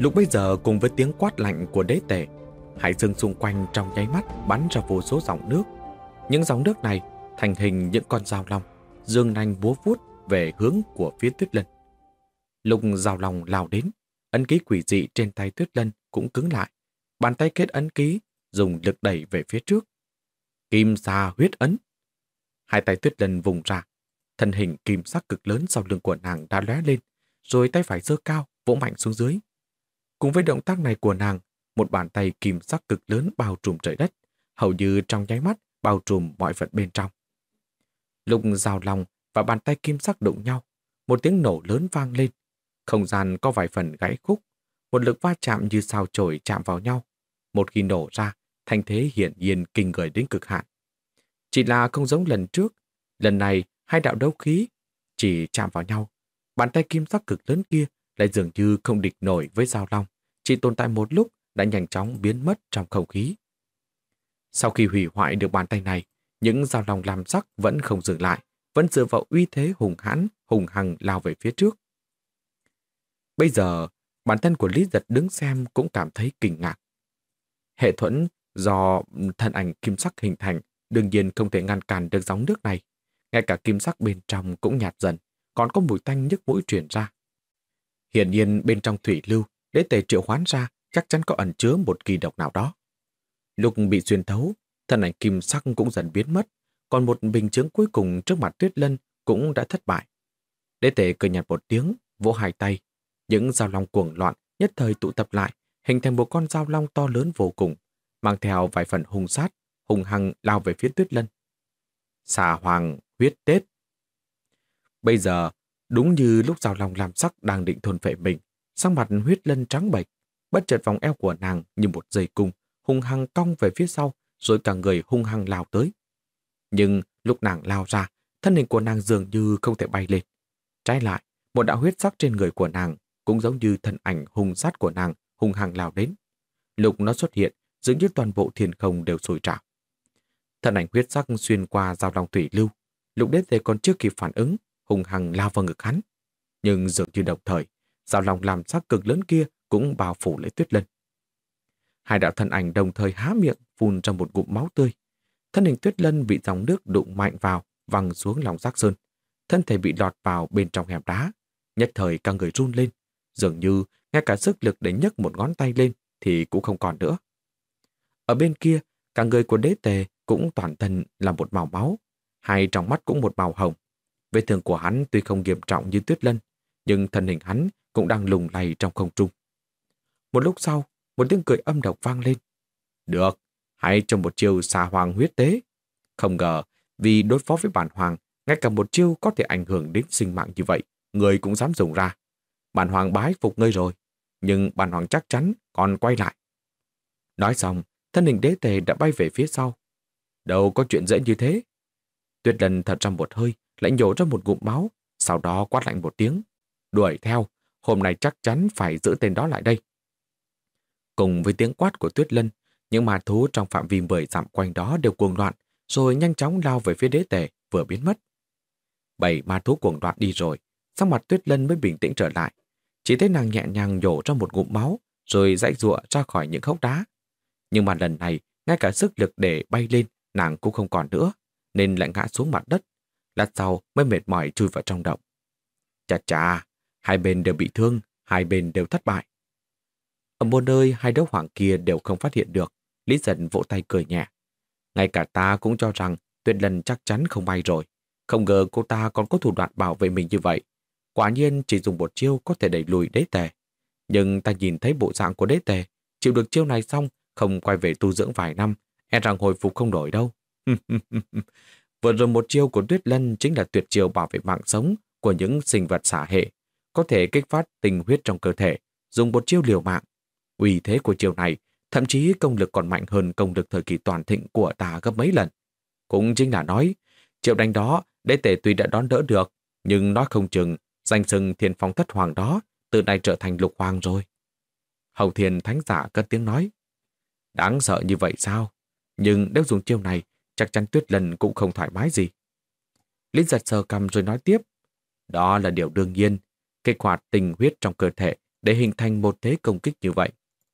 Lúc bây giờ cùng với tiếng quát lạnh của đế tể, hải dương xung quanh trong nháy mắt bắn ra vô số dòng nước. Những dòng nước này thành hình những con dao long, dương nanh búa vuốt về hướng của phía tuyết lân. Lục dao long lao đến, ấn ký quỷ dị trên tay tuyết lân cũng cứng lại. Bàn tay kết ấn ký, dùng lực đẩy về phía trước. Kim xa huyết ấn. Hai tay tuyết lân vùng ra, thân hình kim sắc cực lớn sau lưng của nàng đã lóe lên, rồi tay phải giơ cao, vỗ mạnh xuống dưới. Cùng với động tác này của nàng, một bàn tay kim sắc cực lớn bao trùm trời đất, hầu như trong nháy mắt bao trùm mọi vật bên trong. Lúc rào lòng và bàn tay kim sắc đụng nhau, một tiếng nổ lớn vang lên. Không gian có vài phần gãy khúc, một lực va chạm như sao chổi chạm vào nhau. Một khi nổ ra, thành thế hiển nhiên kinh người đến cực hạn. Chỉ là không giống lần trước, lần này hai đạo đấu khí chỉ chạm vào nhau. Bàn tay kim sắc cực lớn kia lại dường như không địch nổi với Giao Long, chỉ tồn tại một lúc đã nhanh chóng biến mất trong không khí. Sau khi hủy hoại được bàn tay này, những Giao Long làm sắc vẫn không dừng lại, vẫn dựa vào uy thế hùng hãn, hùng hằng lao về phía trước. Bây giờ, bản thân của Lý Giật đứng xem cũng cảm thấy kinh ngạc. Hệ thuẫn do thân ảnh kim sắc hình thành đương nhiên không thể ngăn cản được dòng nước này. Ngay cả kim sắc bên trong cũng nhạt dần, còn có mùi tanh nhức mũi truyền ra. Hiển nhiên bên trong thủy lưu, đế tề triệu hoán ra chắc chắn có ẩn chứa một kỳ độc nào đó. Lúc bị xuyên thấu, thân ảnh kim sắc cũng dần biến mất, còn một bình chứng cuối cùng trước mặt tuyết lân cũng đã thất bại. Đế tề cười nhạt một tiếng, vỗ hai tay. Những dao long cuồng loạn nhất thời tụ tập lại, hình thành một con dao long to lớn vô cùng, mang theo vài phần hung sát, hung hăng lao về phía tuyết lân. Xà hoàng huyết tết. Bây giờ, Đúng như lúc rào lòng làm sắc đang định thôn phệ mình, sang mặt huyết lân trắng bệch, bất chợt vòng eo của nàng như một dây cung, hung hăng cong về phía sau, rồi cả người hung hăng lao tới. Nhưng lúc nàng lao ra, thân hình của nàng dường như không thể bay lên. Trái lại, một đạo huyết sắc trên người của nàng cũng giống như thân ảnh hung sát của nàng hung hăng lao đến. Lúc nó xuất hiện, dường như toàn bộ thiên không đều sôi trào. Thân ảnh huyết sắc xuyên qua giao lòng thủy lưu, lục đế tề còn chưa kịp phản ứng hùng hằng lao vào ngực hắn. Nhưng dường như đồng thời, dao lòng làm sắc cực lớn kia cũng bao phủ lấy tuyết lân. Hai đạo thân ảnh đồng thời há miệng phun ra một ngụm máu tươi. Thân hình tuyết lân bị dòng nước đụng mạnh vào, văng xuống lòng rác sơn. Thân thể bị lọt vào bên trong hẻm đá. Nhất thời cả người run lên. Dường như ngay cả sức lực để nhấc một ngón tay lên thì cũng không còn nữa. Ở bên kia, cả người của đế tề cũng toàn thân là một màu máu. Hai trong mắt cũng một màu hồng. Vết thương của hắn tuy không nghiêm trọng như tuyết lân, nhưng thân hình hắn cũng đang lùng lay trong không trung. Một lúc sau, một tiếng cười âm độc vang lên. Được, hãy cho một chiêu xà hoàng huyết tế. Không ngờ, vì đối phó với bản hoàng, ngay cả một chiêu có thể ảnh hưởng đến sinh mạng như vậy, người cũng dám dùng ra. Bản hoàng bái phục ngươi rồi, nhưng bản hoàng chắc chắn còn quay lại. Nói xong, thân hình đế tề đã bay về phía sau. Đâu có chuyện dễ như thế. Tuyết lần thật ra một hơi, lại nhổ ra một ngụm máu, sau đó quát lạnh một tiếng. Đuổi theo, hôm nay chắc chắn phải giữ tên đó lại đây. Cùng với tiếng quát của Tuyết Lân, những ma thú trong phạm vi mười dặm quanh đó đều cuồng loạn, rồi nhanh chóng lao về phía đế tề, vừa biến mất. Bảy ma thú cuồng loạn đi rồi, sắc mặt Tuyết Lân mới bình tĩnh trở lại. Chỉ thấy nàng nhẹ nhàng nhổ ra một ngụm máu, rồi dãy dụa ra khỏi những hốc đá. Nhưng mà lần này, ngay cả sức lực để bay lên, nàng cũng không còn nữa, nên lại ngã xuống mặt đất, lát sau mới mệt mỏi chui vào trong động. Chà chà, hai bên đều bị thương, hai bên đều thất bại. Ở một nơi hai đấu hoàng kia đều không phát hiện được, Lý Dân vỗ tay cười nhẹ. Ngay cả ta cũng cho rằng tuyệt lần chắc chắn không may rồi. Không ngờ cô ta còn có thủ đoạn bảo vệ mình như vậy. Quả nhiên chỉ dùng một chiêu có thể đẩy lùi đế tề. Nhưng ta nhìn thấy bộ dạng của đế tề, chịu được chiêu này xong, không quay về tu dưỡng vài năm, e rằng hồi phục không nổi đâu. Vừa rồi một chiêu của Tuyết Lân chính là tuyệt chiêu bảo vệ mạng sống của những sinh vật xả hệ, có thể kích phát tình huyết trong cơ thể, dùng một chiêu liều mạng. Uy thế của chiêu này, thậm chí công lực còn mạnh hơn công lực thời kỳ toàn thịnh của ta gấp mấy lần. Cũng chính là nói, chiêu đánh đó, đế tể tuy đã đón đỡ được, nhưng nói không chừng, danh sừng thiên phong thất hoàng đó, từ nay trở thành lục hoàng rồi. Hầu thiên thánh giả cất tiếng nói, đáng sợ như vậy sao? Nhưng nếu dùng chiêu này, chắc chắn tuyết lần cũng không thoải mái gì. Lý giật sờ cầm rồi nói tiếp, đó là điều đương nhiên, kích hoạt tình huyết trong cơ thể để hình thành một thế công kích như vậy.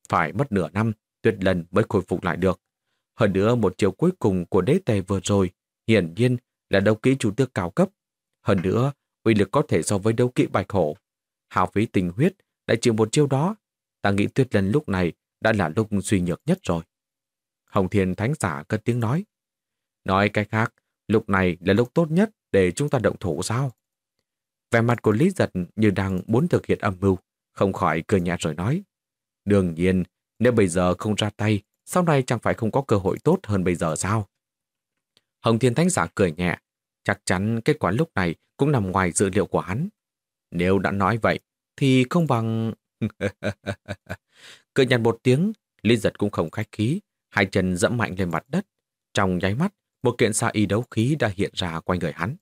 Phải mất nửa năm, tuyết lần mới khôi phục lại được. Hơn nữa một chiều cuối cùng của đế tề vừa rồi, hiển nhiên là đấu kỹ chủ tước cao cấp. Hơn nữa, uy lực có thể so với đấu kỹ bạch hổ. Hào phí tình huyết đã chịu một chiêu đó. Ta nghĩ tuyết lần lúc này đã là lúc suy nhược nhất rồi. Hồng Thiên Thánh Giả cất tiếng nói. Nói cách khác, lúc này là lúc tốt nhất để chúng ta động thủ sao? Vẻ mặt của Lý Giật như đang muốn thực hiện âm mưu, không khỏi cười nhạt rồi nói. Đương nhiên, nếu bây giờ không ra tay, sau này chẳng phải không có cơ hội tốt hơn bây giờ sao? Hồng Thiên Thánh Giả cười nhẹ, chắc chắn kết quả lúc này cũng nằm ngoài dự liệu của hắn. Nếu đã nói vậy, thì không bằng... cười nhạt một tiếng, Lý Giật cũng không khách khí, hai chân dẫm mạnh lên mặt đất. Trong nháy mắt, một kiện xa y đấu khí đã hiện ra quanh người hắn.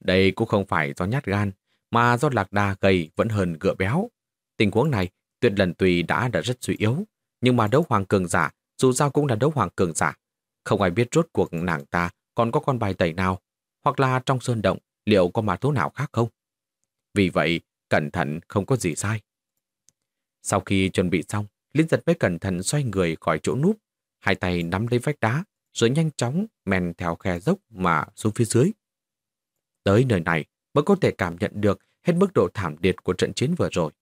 Đây cũng không phải do nhát gan, mà do lạc đà gầy vẫn hơn gựa béo. Tình huống này, tuyệt lần tùy đã đã rất suy yếu, nhưng mà đấu hoàng cường giả, dù sao cũng là đấu hoàng cường giả. Không ai biết rốt cuộc nàng ta còn có con bài tẩy nào, hoặc là trong sơn động liệu có mã tố nào khác không. Vì vậy, cẩn thận không có gì sai. Sau khi chuẩn bị xong, Linh giật mới cẩn thận xoay người khỏi chỗ núp, hai tay nắm lấy vách đá, rồi nhanh chóng men theo khe dốc mà xuống phía dưới. Tới nơi này mới có thể cảm nhận được hết mức độ thảm liệt của trận chiến vừa rồi.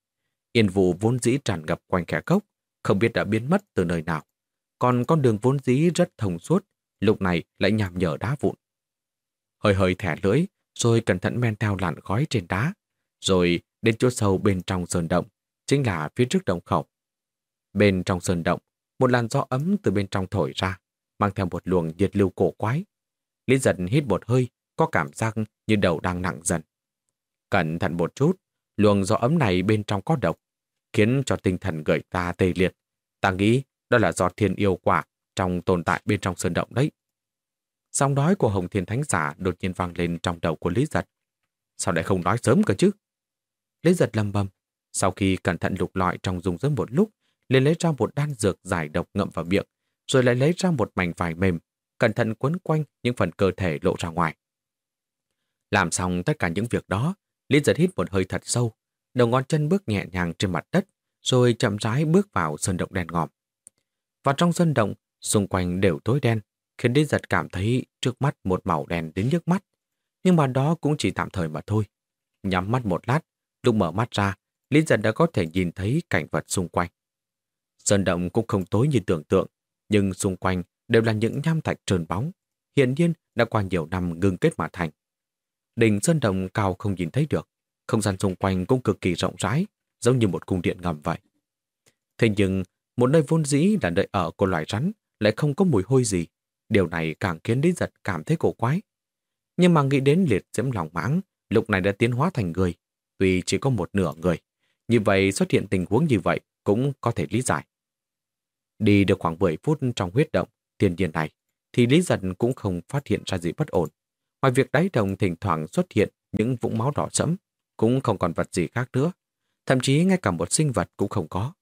Yên vụ vốn dĩ tràn ngập quanh khe cốc, không biết đã biến mất từ nơi nào. Còn con đường vốn dĩ rất thông suốt, lúc này lại nhằm nhở đá vụn. Hơi hơi thẻ lưỡi, rồi cẩn thận men theo làn khói trên đá, rồi đến chỗ sâu bên trong sơn động, chính là phía trước động khẩu. Bên trong sơn động, một làn gió ấm từ bên trong thổi ra, mang theo một luồng nhiệt lưu cổ quái. Lý giật hít một hơi, có cảm giác như đầu đang nặng dần. Cẩn thận một chút, luồng gió ấm này bên trong có độc, khiến cho tinh thần gợi ta tê liệt. Ta nghĩ đó là do thiên yêu quả trong tồn tại bên trong sơn động đấy. Sóng nói của Hồng Thiên Thánh Giả đột nhiên vang lên trong đầu của Lý Giật. Sao lại không nói sớm cơ chứ? Lý Giật lầm bầm. Sau khi cẩn thận lục lọi trong dùng dưỡng một lúc, liền lấy ra một đan dược giải độc ngậm vào miệng, rồi lại lấy ra một mảnh vải mềm, cẩn thận quấn quanh những phần cơ thể lộ ra ngoài. Làm xong tất cả những việc đó, Lý giật hít một hơi thật sâu, đầu ngón chân bước nhẹ nhàng trên mặt đất, rồi chậm rãi bước vào sơn động đen ngòm. Và trong sơn động, xung quanh đều tối đen, khiến Lý giật cảm thấy trước mắt một màu đen đến nhức mắt. Nhưng mà đó cũng chỉ tạm thời mà thôi. Nhắm mắt một lát, lúc mở mắt ra, Lý giật đã có thể nhìn thấy cảnh vật xung quanh. Sơn động cũng không tối như tưởng tượng, nhưng xung quanh đều là những nham thạch trơn bóng, hiện nhiên đã qua nhiều năm ngưng kết mà thành. Đỉnh sơn đồng cao không nhìn thấy được, không gian xung quanh cũng cực kỳ rộng rãi, giống như một cung điện ngầm vậy. Thế nhưng, một nơi vốn dĩ là nơi ở của loài rắn lại không có mùi hôi gì. Điều này càng khiến Lý Giật cảm thấy cổ quái. Nhưng mà nghĩ đến liệt diễm lòng mãng, lúc này đã tiến hóa thành người, tuy chỉ có một nửa người. Như vậy xuất hiện tình huống như vậy cũng có thể lý giải. Đi được khoảng 10 phút trong huyết động thiên nhiên này, thì Lý Giật cũng không phát hiện ra gì bất ổn. Ngoài việc đáy đồng thỉnh thoảng xuất hiện những vũng máu đỏ sẫm, cũng không còn vật gì khác nữa. Thậm chí ngay cả một sinh vật cũng không có.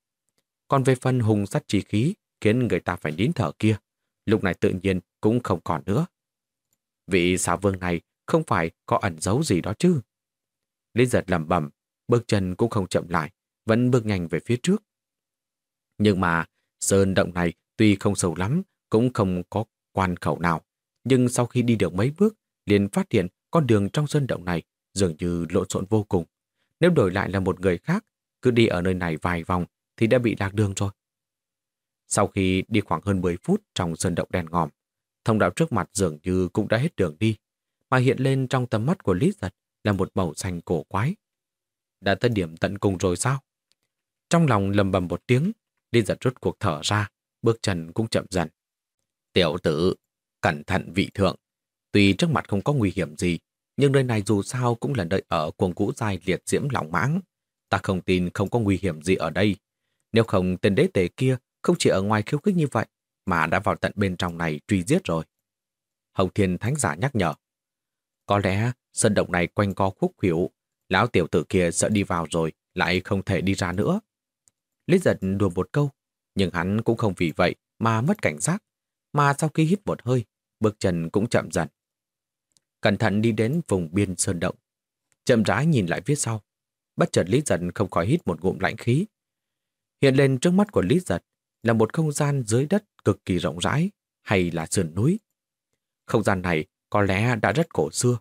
Còn về phần hùng sắt chi khí khiến người ta phải nín thở kia, lúc này tự nhiên cũng không còn nữa. Vị xà vương này không phải có ẩn giấu gì đó chứ. Lý giật lầm bẩm, bước chân cũng không chậm lại, vẫn bước nhanh về phía trước. Nhưng mà, sơn động này tuy không sâu lắm, cũng không có quan khẩu nào. Nhưng sau khi đi được mấy bước, liền phát hiện con đường trong sơn động này dường như lộn xộn vô cùng. Nếu đổi lại là một người khác, cứ đi ở nơi này vài vòng thì đã bị lạc đường rồi. Sau khi đi khoảng hơn 10 phút trong sơn động đèn ngòm, thông đạo trước mặt dường như cũng đã hết đường đi, mà hiện lên trong tầm mắt của Lý Giật là một màu xanh cổ quái. Đã tới điểm tận cùng rồi sao? Trong lòng lầm bầm một tiếng, đi Giật rút cuộc thở ra, bước chân cũng chậm dần. Tiểu tử, cẩn thận vị thượng, Tuy trước mặt không có nguy hiểm gì, nhưng nơi này dù sao cũng là nơi ở cuồng cũ dài liệt diễm lòng mãng. Ta không tin không có nguy hiểm gì ở đây. Nếu không tên đế tề kia không chỉ ở ngoài khiêu khích như vậy, mà đã vào tận bên trong này truy giết rồi. Hồng Thiên Thánh Giả nhắc nhở. Có lẽ sân động này quanh co khúc khuỷu, lão tiểu tử kia sợ đi vào rồi, lại không thể đi ra nữa. Lý giật đùa một câu, nhưng hắn cũng không vì vậy mà mất cảnh giác, mà sau khi hít một hơi, bước chân cũng chậm dần. Cẩn thận đi đến vùng biên sơn động, chậm rãi nhìn lại phía sau, bất chợt Lý giật không khỏi hít một ngụm lạnh khí. Hiện lên trước mắt của Lý giật là một không gian dưới đất cực kỳ rộng rãi, hay là sườn núi. Không gian này có lẽ đã rất cổ xưa.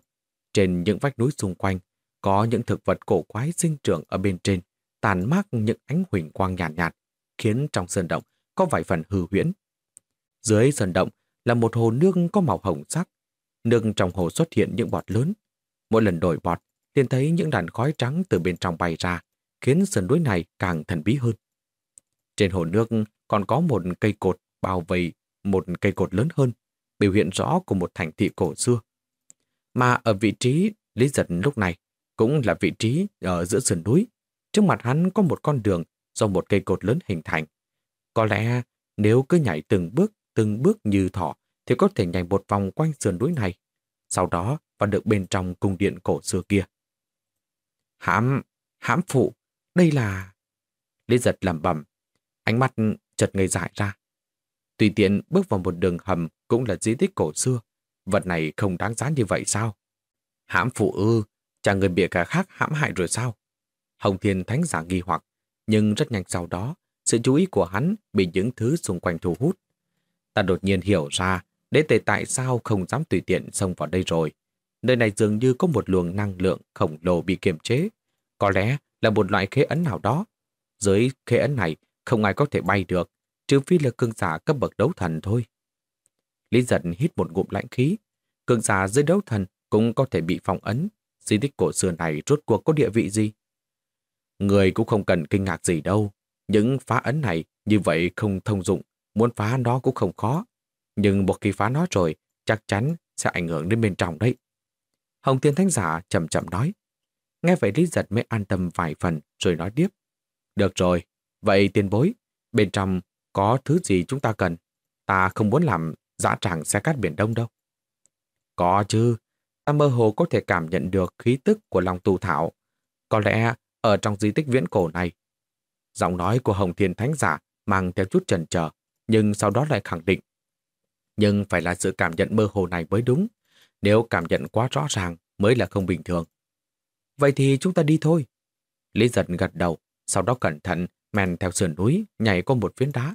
Trên những vách núi xung quanh có những thực vật cổ quái sinh trưởng ở bên trên, tàn mát những ánh huỳnh quang nhàn nhạt, nhạt, khiến trong sơn động có vài phần hư huyễn. Dưới sơn động là một hồ nước có màu hồng sắc. Nước trong hồ xuất hiện những bọt lớn. Mỗi lần đổi bọt, liền thấy những đàn khói trắng từ bên trong bay ra, khiến sườn núi này càng thần bí hơn. Trên hồ nước còn có một cây cột bao vây một cây cột lớn hơn, biểu hiện rõ của một thành thị cổ xưa. Mà ở vị trí Lý Giật lúc này cũng là vị trí ở giữa sườn núi. Trước mặt hắn có một con đường do một cây cột lớn hình thành. Có lẽ nếu cứ nhảy từng bước, từng bước như thỏ thì có thể nhảy một vòng quanh sườn núi này. Sau đó vào được bên trong cung điện cổ xưa kia. Hãm, hãm phụ, đây là... Lý giật lẩm bẩm, ánh mắt chợt ngây dại ra. Tùy tiện bước vào một đường hầm cũng là di tích cổ xưa. Vật này không đáng giá như vậy sao? Hãm phụ ư, chẳng người bịa cả khác hãm hại rồi sao? Hồng Thiên Thánh giả nghi hoặc, nhưng rất nhanh sau đó, sự chú ý của hắn bị những thứ xung quanh thu hút. Ta đột nhiên hiểu ra, đế tề tại sao không dám tùy tiện xông vào đây rồi. Nơi này dường như có một luồng năng lượng khổng lồ bị kiềm chế. Có lẽ là một loại khế ấn nào đó. Dưới khế ấn này, không ai có thể bay được, trừ phi là cương giả cấp bậc đấu thần thôi. Lý giận hít một ngụm lạnh khí. Cương giả dưới đấu thần cũng có thể bị phong ấn. Di tích cổ xưa này rốt cuộc có địa vị gì? Người cũng không cần kinh ngạc gì đâu. Những phá ấn này như vậy không thông dụng, muốn phá nó cũng không khó. Nhưng một khi phá nó rồi, chắc chắn sẽ ảnh hưởng đến bên trong đấy. Hồng tiên Thánh Giả chậm chậm nói. Nghe vậy Lý Giật mới an tâm vài phần rồi nói tiếp. Được rồi, vậy tiền bối, bên trong có thứ gì chúng ta cần? Ta không muốn làm dã tràng xe cát biển đông đâu. Có chứ, ta mơ hồ có thể cảm nhận được khí tức của lòng tù thảo. Có lẽ ở trong di tích viễn cổ này, giọng nói của Hồng Thiên Thánh Giả mang theo chút chần chờ, nhưng sau đó lại khẳng định. Nhưng phải là sự cảm nhận mơ hồ này mới đúng. Nếu cảm nhận quá rõ ràng mới là không bình thường. Vậy thì chúng ta đi thôi. Lý giật gật đầu, sau đó cẩn thận men theo sườn núi, nhảy qua một phiến đá.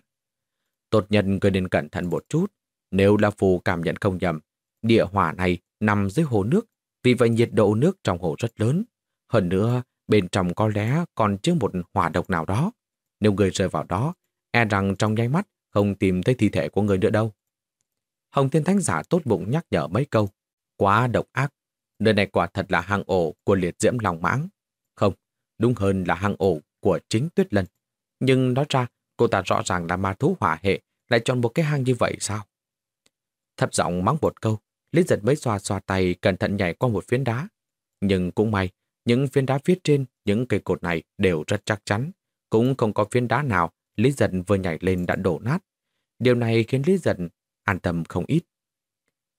Tốt nhân cứ nên cẩn thận một chút. Nếu là phù cảm nhận không nhầm, địa hỏa này nằm dưới hồ nước, vì vậy nhiệt độ nước trong hồ rất lớn. Hơn nữa, bên trong có lẽ còn chứa một hỏa độc nào đó. Nếu người rơi vào đó, e rằng trong nháy mắt không tìm thấy thi thể của người nữa đâu. Hồng Thiên Thánh Giả tốt bụng nhắc nhở mấy câu. Quá độc ác. Nơi này quả thật là hang ổ của liệt diễm lòng mãng. Không, đúng hơn là hang ổ của chính Tuyết Lân. Nhưng nói ra, cô ta rõ ràng là ma thú hỏa hệ, lại chọn một cái hang như vậy sao? Thấp giọng mắng một câu, Lý giật mới xoa xoa tay cẩn thận nhảy qua một phiến đá. Nhưng cũng may, những phiến đá phía trên những cây cột này đều rất chắc chắn. Cũng không có phiến đá nào Lý Dân vừa nhảy lên đã đổ nát. Điều này khiến Lý Dân an tâm không ít.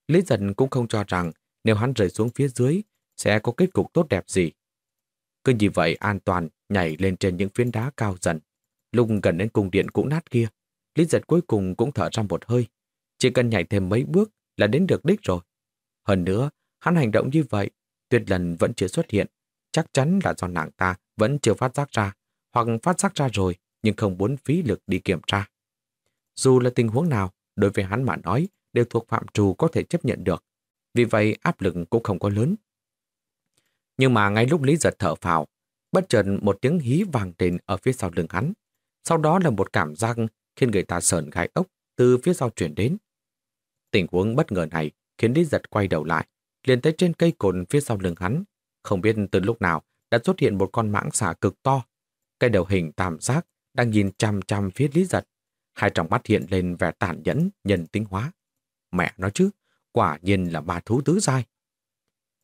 Lý Dân cũng không cho rằng nếu hắn rơi xuống phía dưới sẽ có kết cục tốt đẹp gì. Cứ như vậy an toàn nhảy lên trên những phiến đá cao dần. Lúc gần đến cung điện cũ nát kia, Lý giật cuối cùng cũng thở ra một hơi. Chỉ cần nhảy thêm mấy bước là đến được đích rồi. Hơn nữa, hắn hành động như vậy, tuyệt lần vẫn chưa xuất hiện. Chắc chắn là do nàng ta vẫn chưa phát giác ra, hoặc phát giác ra rồi nhưng không muốn phí lực đi kiểm tra. Dù là tình huống nào, đối với hắn mà nói, đều thuộc phạm trù có thể chấp nhận được. Vì vậy áp lực cũng không có lớn. Nhưng mà ngay lúc Lý giật thở phào, bất chợt một tiếng hí vàng lên ở phía sau lưng hắn. Sau đó là một cảm giác khiến người ta sờn gai ốc từ phía sau chuyển đến. Tình huống bất ngờ này khiến Lý giật quay đầu lại, liền tới trên cây cồn phía sau lưng hắn. Không biết từ lúc nào đã xuất hiện một con mãng xà cực to. Cái đầu hình tam giác đang nhìn chăm chăm phía Lý giật. Hai trong mắt hiện lên vẻ tàn nhẫn, nhân tính hóa. Mẹ nói chứ, quả nhiên là ma thú tứ giai.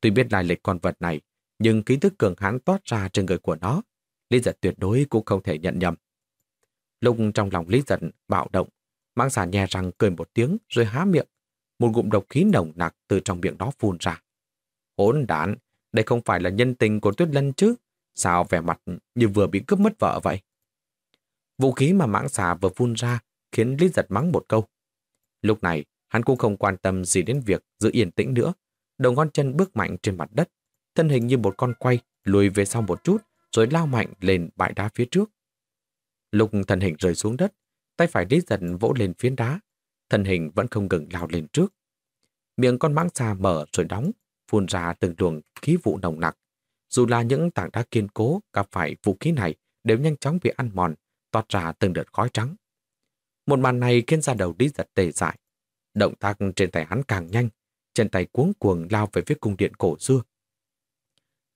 Tuy biết lai lịch con vật này, nhưng ký thức cường hãn toát ra trên người của nó, Lý giật tuyệt đối cũng không thể nhận nhầm. Lúc trong lòng Lý giật bạo động, mang xà nhè răng cười một tiếng rồi há miệng. Một ngụm độc khí nồng nặc từ trong miệng đó phun ra. Hỗn đản, đây không phải là nhân tình của Tuyết Lân chứ? Sao vẻ mặt như vừa bị cướp mất vợ vậy? Vũ khí mà mãng xà vừa phun ra khiến Lý giật mắng một câu. Lúc này, hắn cũng không quan tâm gì đến việc giữ yên tĩnh nữa. Đầu ngón chân bước mạnh trên mặt đất, thân hình như một con quay lùi về sau một chút rồi lao mạnh lên bãi đá phía trước. Lúc thân hình rơi xuống đất, tay phải Lý giật vỗ lên phiến đá, thân hình vẫn không ngừng lao lên trước. Miệng con mãng xà mở rồi đóng, phun ra từng luồng khí vụ nồng nặc. Dù là những tảng đá kiên cố gặp phải vũ khí này đều nhanh chóng bị ăn mòn, toát ra từng đợt khói trắng. Một màn này khiến ra đầu Lý giật tề dại. Động tác trên tay hắn càng nhanh, chân tay cuống cuồng lao về phía cung điện cổ xưa.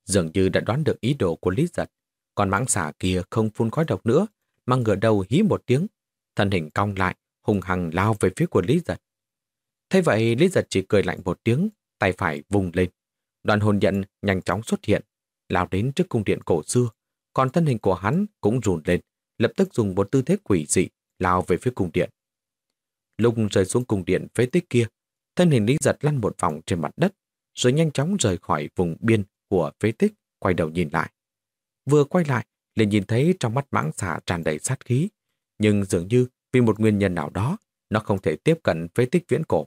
Dường như đã đoán được ý đồ của Lý giật, còn mãng xà kia không phun khói độc nữa, mà ngửa đầu hí một tiếng, thân hình cong lại, hùng hằng lao về phía của Lý giật. Thế vậy Lý giật chỉ cười lạnh một tiếng, tay phải vùng lên. Đoàn hồn nhận nhanh chóng xuất hiện, lao đến trước cung điện cổ xưa, còn thân hình của hắn cũng rùn lên, lập tức dùng một tư thế quỷ dị lao về phía cung điện. Lúc rơi xuống cung điện phế tích kia, thân hình Lý giật lăn một vòng trên mặt đất, rồi nhanh chóng rời khỏi vùng biên của phế tích, quay đầu nhìn lại. Vừa quay lại, liền nhìn thấy trong mắt mãng xà tràn đầy sát khí, nhưng dường như vì một nguyên nhân nào đó, nó không thể tiếp cận phế tích viễn cổ.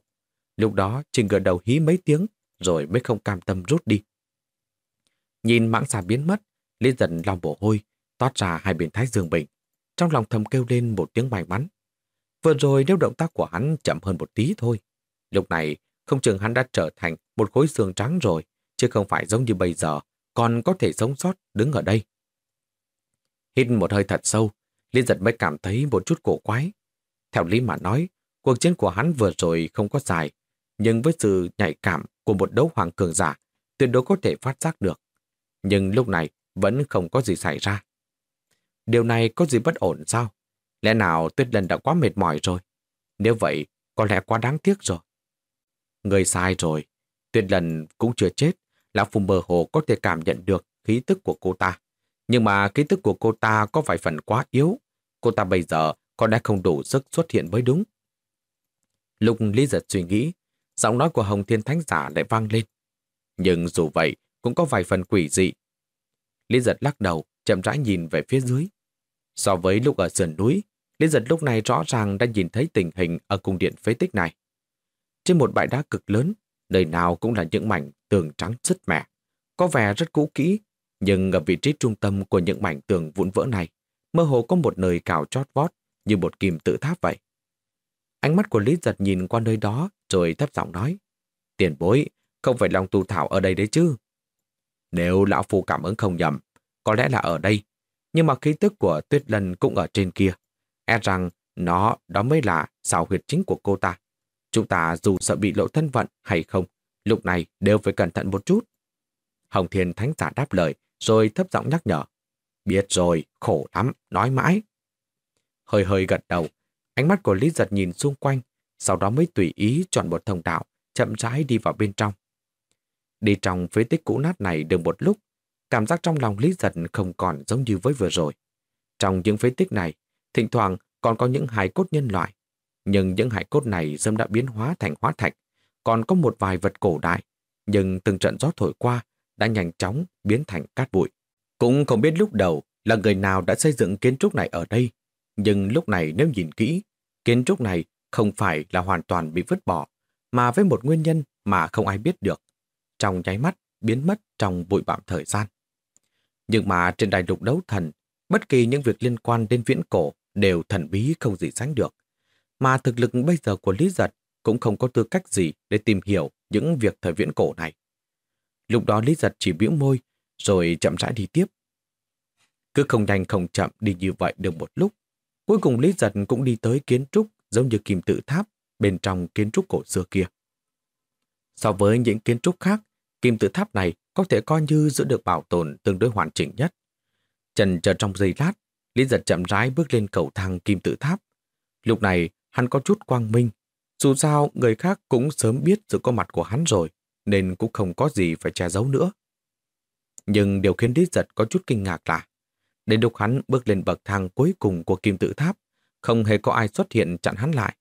Lúc đó, chỉ ngửa đầu hí mấy tiếng, rồi mới không cam tâm rút đi. Nhìn mãng xà biến mất, Lý dần lòng bổ hôi, toát ra hai bên thái dương bình. Trong lòng thầm kêu lên một tiếng may mắn. Vừa rồi nếu động tác của hắn chậm hơn một tí thôi. Lúc này, không chừng hắn đã trở thành một khối xương trắng rồi, chứ không phải giống như bây giờ, còn có thể sống sót đứng ở đây. Hít một hơi thật sâu, Lý giật mới cảm thấy một chút cổ quái. Theo lý mà nói, cuộc chiến của hắn vừa rồi không có dài, nhưng với sự nhạy cảm của một đấu hoàng cường giả, tuyệt đối có thể phát giác được. Nhưng lúc này vẫn không có gì xảy ra. Điều này có gì bất ổn sao? Lẽ nào Tuyết Lần đã quá mệt mỏi rồi? Nếu vậy, có lẽ quá đáng tiếc rồi. Người sai rồi. Tuyết Lần cũng chưa chết. Lão Phùng Bờ Hồ có thể cảm nhận được khí tức của cô ta. Nhưng mà khí tức của cô ta có vài phần quá yếu. Cô ta bây giờ có lẽ không đủ sức xuất hiện mới đúng. Lúc Lý giật suy nghĩ, giọng nói của Hồng Thiên Thánh Giả lại vang lên. Nhưng dù vậy, cũng có vài phần quỷ dị. Lý giật lắc đầu, chậm rãi nhìn về phía dưới. So với lúc ở sườn núi, Lý giật lúc này rõ ràng đã nhìn thấy tình hình ở cung điện phế tích này. Trên một bãi đá cực lớn, nơi nào cũng là những mảnh tường trắng sứt mẻ. Có vẻ rất cũ kỹ, nhưng ở vị trí trung tâm của những mảnh tường vụn vỡ này, mơ hồ có một nơi cào chót vót như một kim tự tháp vậy. Ánh mắt của Lý giật nhìn qua nơi đó rồi thấp giọng nói Tiền bối, không phải lòng tu thảo ở đây đấy chứ. Nếu lão phu cảm ứng không nhầm, có lẽ là ở đây. Nhưng mà khí tức của tuyết lần cũng ở trên kia. E rằng nó đó mới là xào huyệt chính của cô ta. Chúng ta dù sợ bị lộ thân phận hay không, lúc này đều phải cẩn thận một chút. Hồng Thiên Thánh Giả đáp lời, rồi thấp giọng nhắc nhở. Biết rồi, khổ lắm, nói mãi. Hơi hơi gật đầu, ánh mắt của Lý Giật nhìn xung quanh, sau đó mới tùy ý chọn một thông đạo, chậm rãi đi vào bên trong. Đi trong phế tích cũ nát này được một lúc, cảm giác trong lòng Lý Giật không còn giống như với vừa rồi. Trong những phế tích này, thỉnh thoảng còn có những hài cốt nhân loại, nhưng những hài cốt này dâm đã biến hóa thành hóa thạch, còn có một vài vật cổ đại, nhưng từng trận gió thổi qua đã nhanh chóng biến thành cát bụi. Cũng không biết lúc đầu là người nào đã xây dựng kiến trúc này ở đây, nhưng lúc này nếu nhìn kỹ, kiến trúc này không phải là hoàn toàn bị vứt bỏ, mà với một nguyên nhân mà không ai biết được. Trong nháy mắt, biến mất trong bụi bặm thời gian. Nhưng mà trên đài lục đấu thần, bất kỳ những việc liên quan đến viễn cổ đều thần bí không gì sánh được. Mà thực lực bây giờ của Lý Giật cũng không có tư cách gì để tìm hiểu những việc thời viễn cổ này. Lúc đó Lý Giật chỉ bĩu môi, rồi chậm rãi đi tiếp. Cứ không nhanh không chậm đi như vậy được một lúc. Cuối cùng Lý Giật cũng đi tới kiến trúc giống như kim tự tháp bên trong kiến trúc cổ xưa kia. So với những kiến trúc khác, kim tự tháp này có thể coi như giữ được bảo tồn tương đối hoàn chỉnh nhất. Trần chờ trong giây lát, Lý giật chậm rãi bước lên cầu thang kim tự tháp. Lúc này, hắn có chút quang minh. Dù sao, người khác cũng sớm biết sự có mặt của hắn rồi, nên cũng không có gì phải che giấu nữa. Nhưng điều khiến Lý Giật có chút kinh ngạc là đến lúc hắn bước lên bậc thang cuối cùng của kim tự tháp, không hề có ai xuất hiện chặn hắn lại.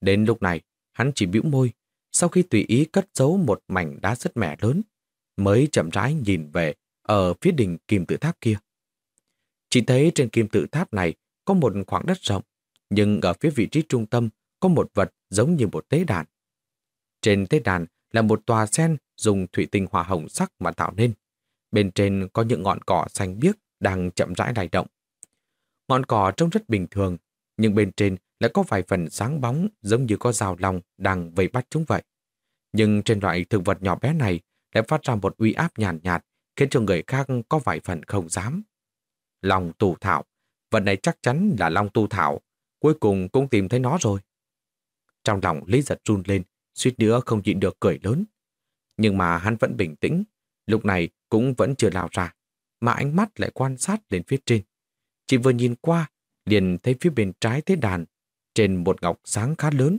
Đến lúc này, hắn chỉ bĩu môi, sau khi tùy ý cất giấu một mảnh đá sứt mẻ lớn, mới chậm rãi nhìn về ở phía đỉnh kim tự tháp kia. Chỉ thấy trên kim tự tháp này có một khoảng đất rộng, nhưng ở phía vị trí trung tâm có một vật giống như một tế đàn. Trên tế đàn là một tòa sen dùng thủy tinh hỏa hồng sắc mà tạo nên. Bên trên có những ngọn cỏ xanh biếc đang chậm rãi lay động. Ngọn cỏ trông rất bình thường, nhưng bên trên lại có vài phần sáng bóng giống như có rào lòng đang vây bắt chúng vậy. Nhưng trên loại thực vật nhỏ bé này lại phát ra một uy áp nhàn nhạt, nhạt, khiến cho người khác có vài phần không dám. Long tù thảo, vật này chắc chắn là long tu thảo, cuối cùng cũng tìm thấy nó rồi. Trong lòng Lý giật run lên, suýt nữa không nhịn được cười lớn. Nhưng mà hắn vẫn bình tĩnh, lúc này cũng vẫn chưa lao ra, mà ánh mắt lại quan sát lên phía trên. Chỉ vừa nhìn qua, liền thấy phía bên trái thế đàn, trên một ngọc sáng khá lớn,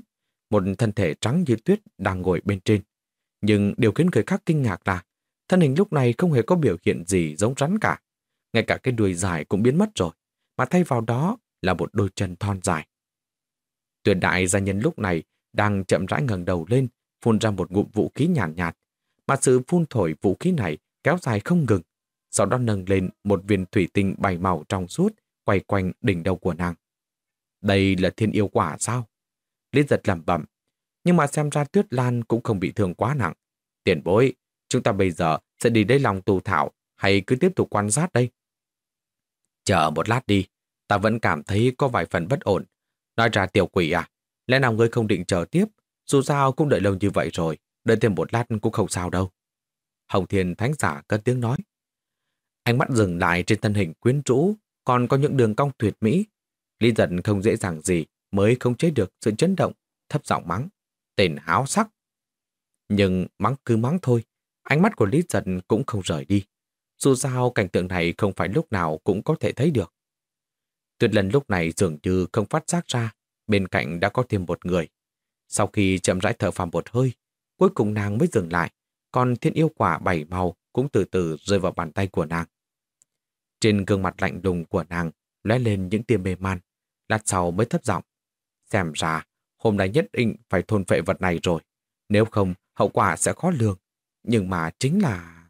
một thân thể trắng như tuyết đang ngồi bên trên. Nhưng điều khiến người khác kinh ngạc là thân hình lúc này không hề có biểu hiện gì giống rắn cả. Ngay cả cái đuôi dài cũng biến mất rồi, mà thay vào đó là một đôi chân thon dài. Tuyệt đại gia nhân lúc này đang chậm rãi ngẩng đầu lên, phun ra một ngụm vũ khí nhàn nhạt, nhạt, mà sự phun thổi vũ khí này kéo dài không ngừng, sau đó nâng lên một viên thủy tinh bảy màu trong suốt, quay quanh đỉnh đầu của nàng. Đây là thiên yêu quả sao? liên giật lẩm bẩm, nhưng mà xem ra Tuyết Lan cũng không bị thương quá nặng. Tiền bối, chúng ta bây giờ sẽ đi đây lòng tù thảo hay cứ tiếp tục quan sát đây? Chờ một lát đi, ta vẫn cảm thấy có vài phần bất ổn. Nói ra tiểu quỷ à, lẽ nào ngươi không định chờ tiếp? Dù sao cũng đợi lâu như vậy rồi, đợi thêm một lát cũng không sao đâu. Hồng Thiên Thánh Giả cất tiếng nói. Ánh mắt dừng lại trên thân hình quyến rũ, còn có những đường cong tuyệt mỹ. Lý giật không dễ dàng gì mới không chế được sự chấn động, thấp giọng mắng. Tên háo sắc. Nhưng mắng cứ mắng thôi, ánh mắt của Lý giật cũng không rời đi. Dù sao cảnh tượng này không phải lúc nào cũng có thể thấy được. Tuyệt lần lúc này dường như không phát giác ra, bên cạnh đã có thêm một người. Sau khi chậm rãi thở phào một hơi, cuối cùng nàng mới dừng lại, còn thiên yêu quả bảy màu cũng từ từ rơi vào bàn tay của nàng. Trên gương mặt lạnh lùng của nàng lóe lên những tia mê man, lát sau mới thấp giọng. Xem ra, hôm nay nhất định phải thôn phệ vật này rồi, nếu không hậu quả sẽ khó lường. Nhưng mà chính là...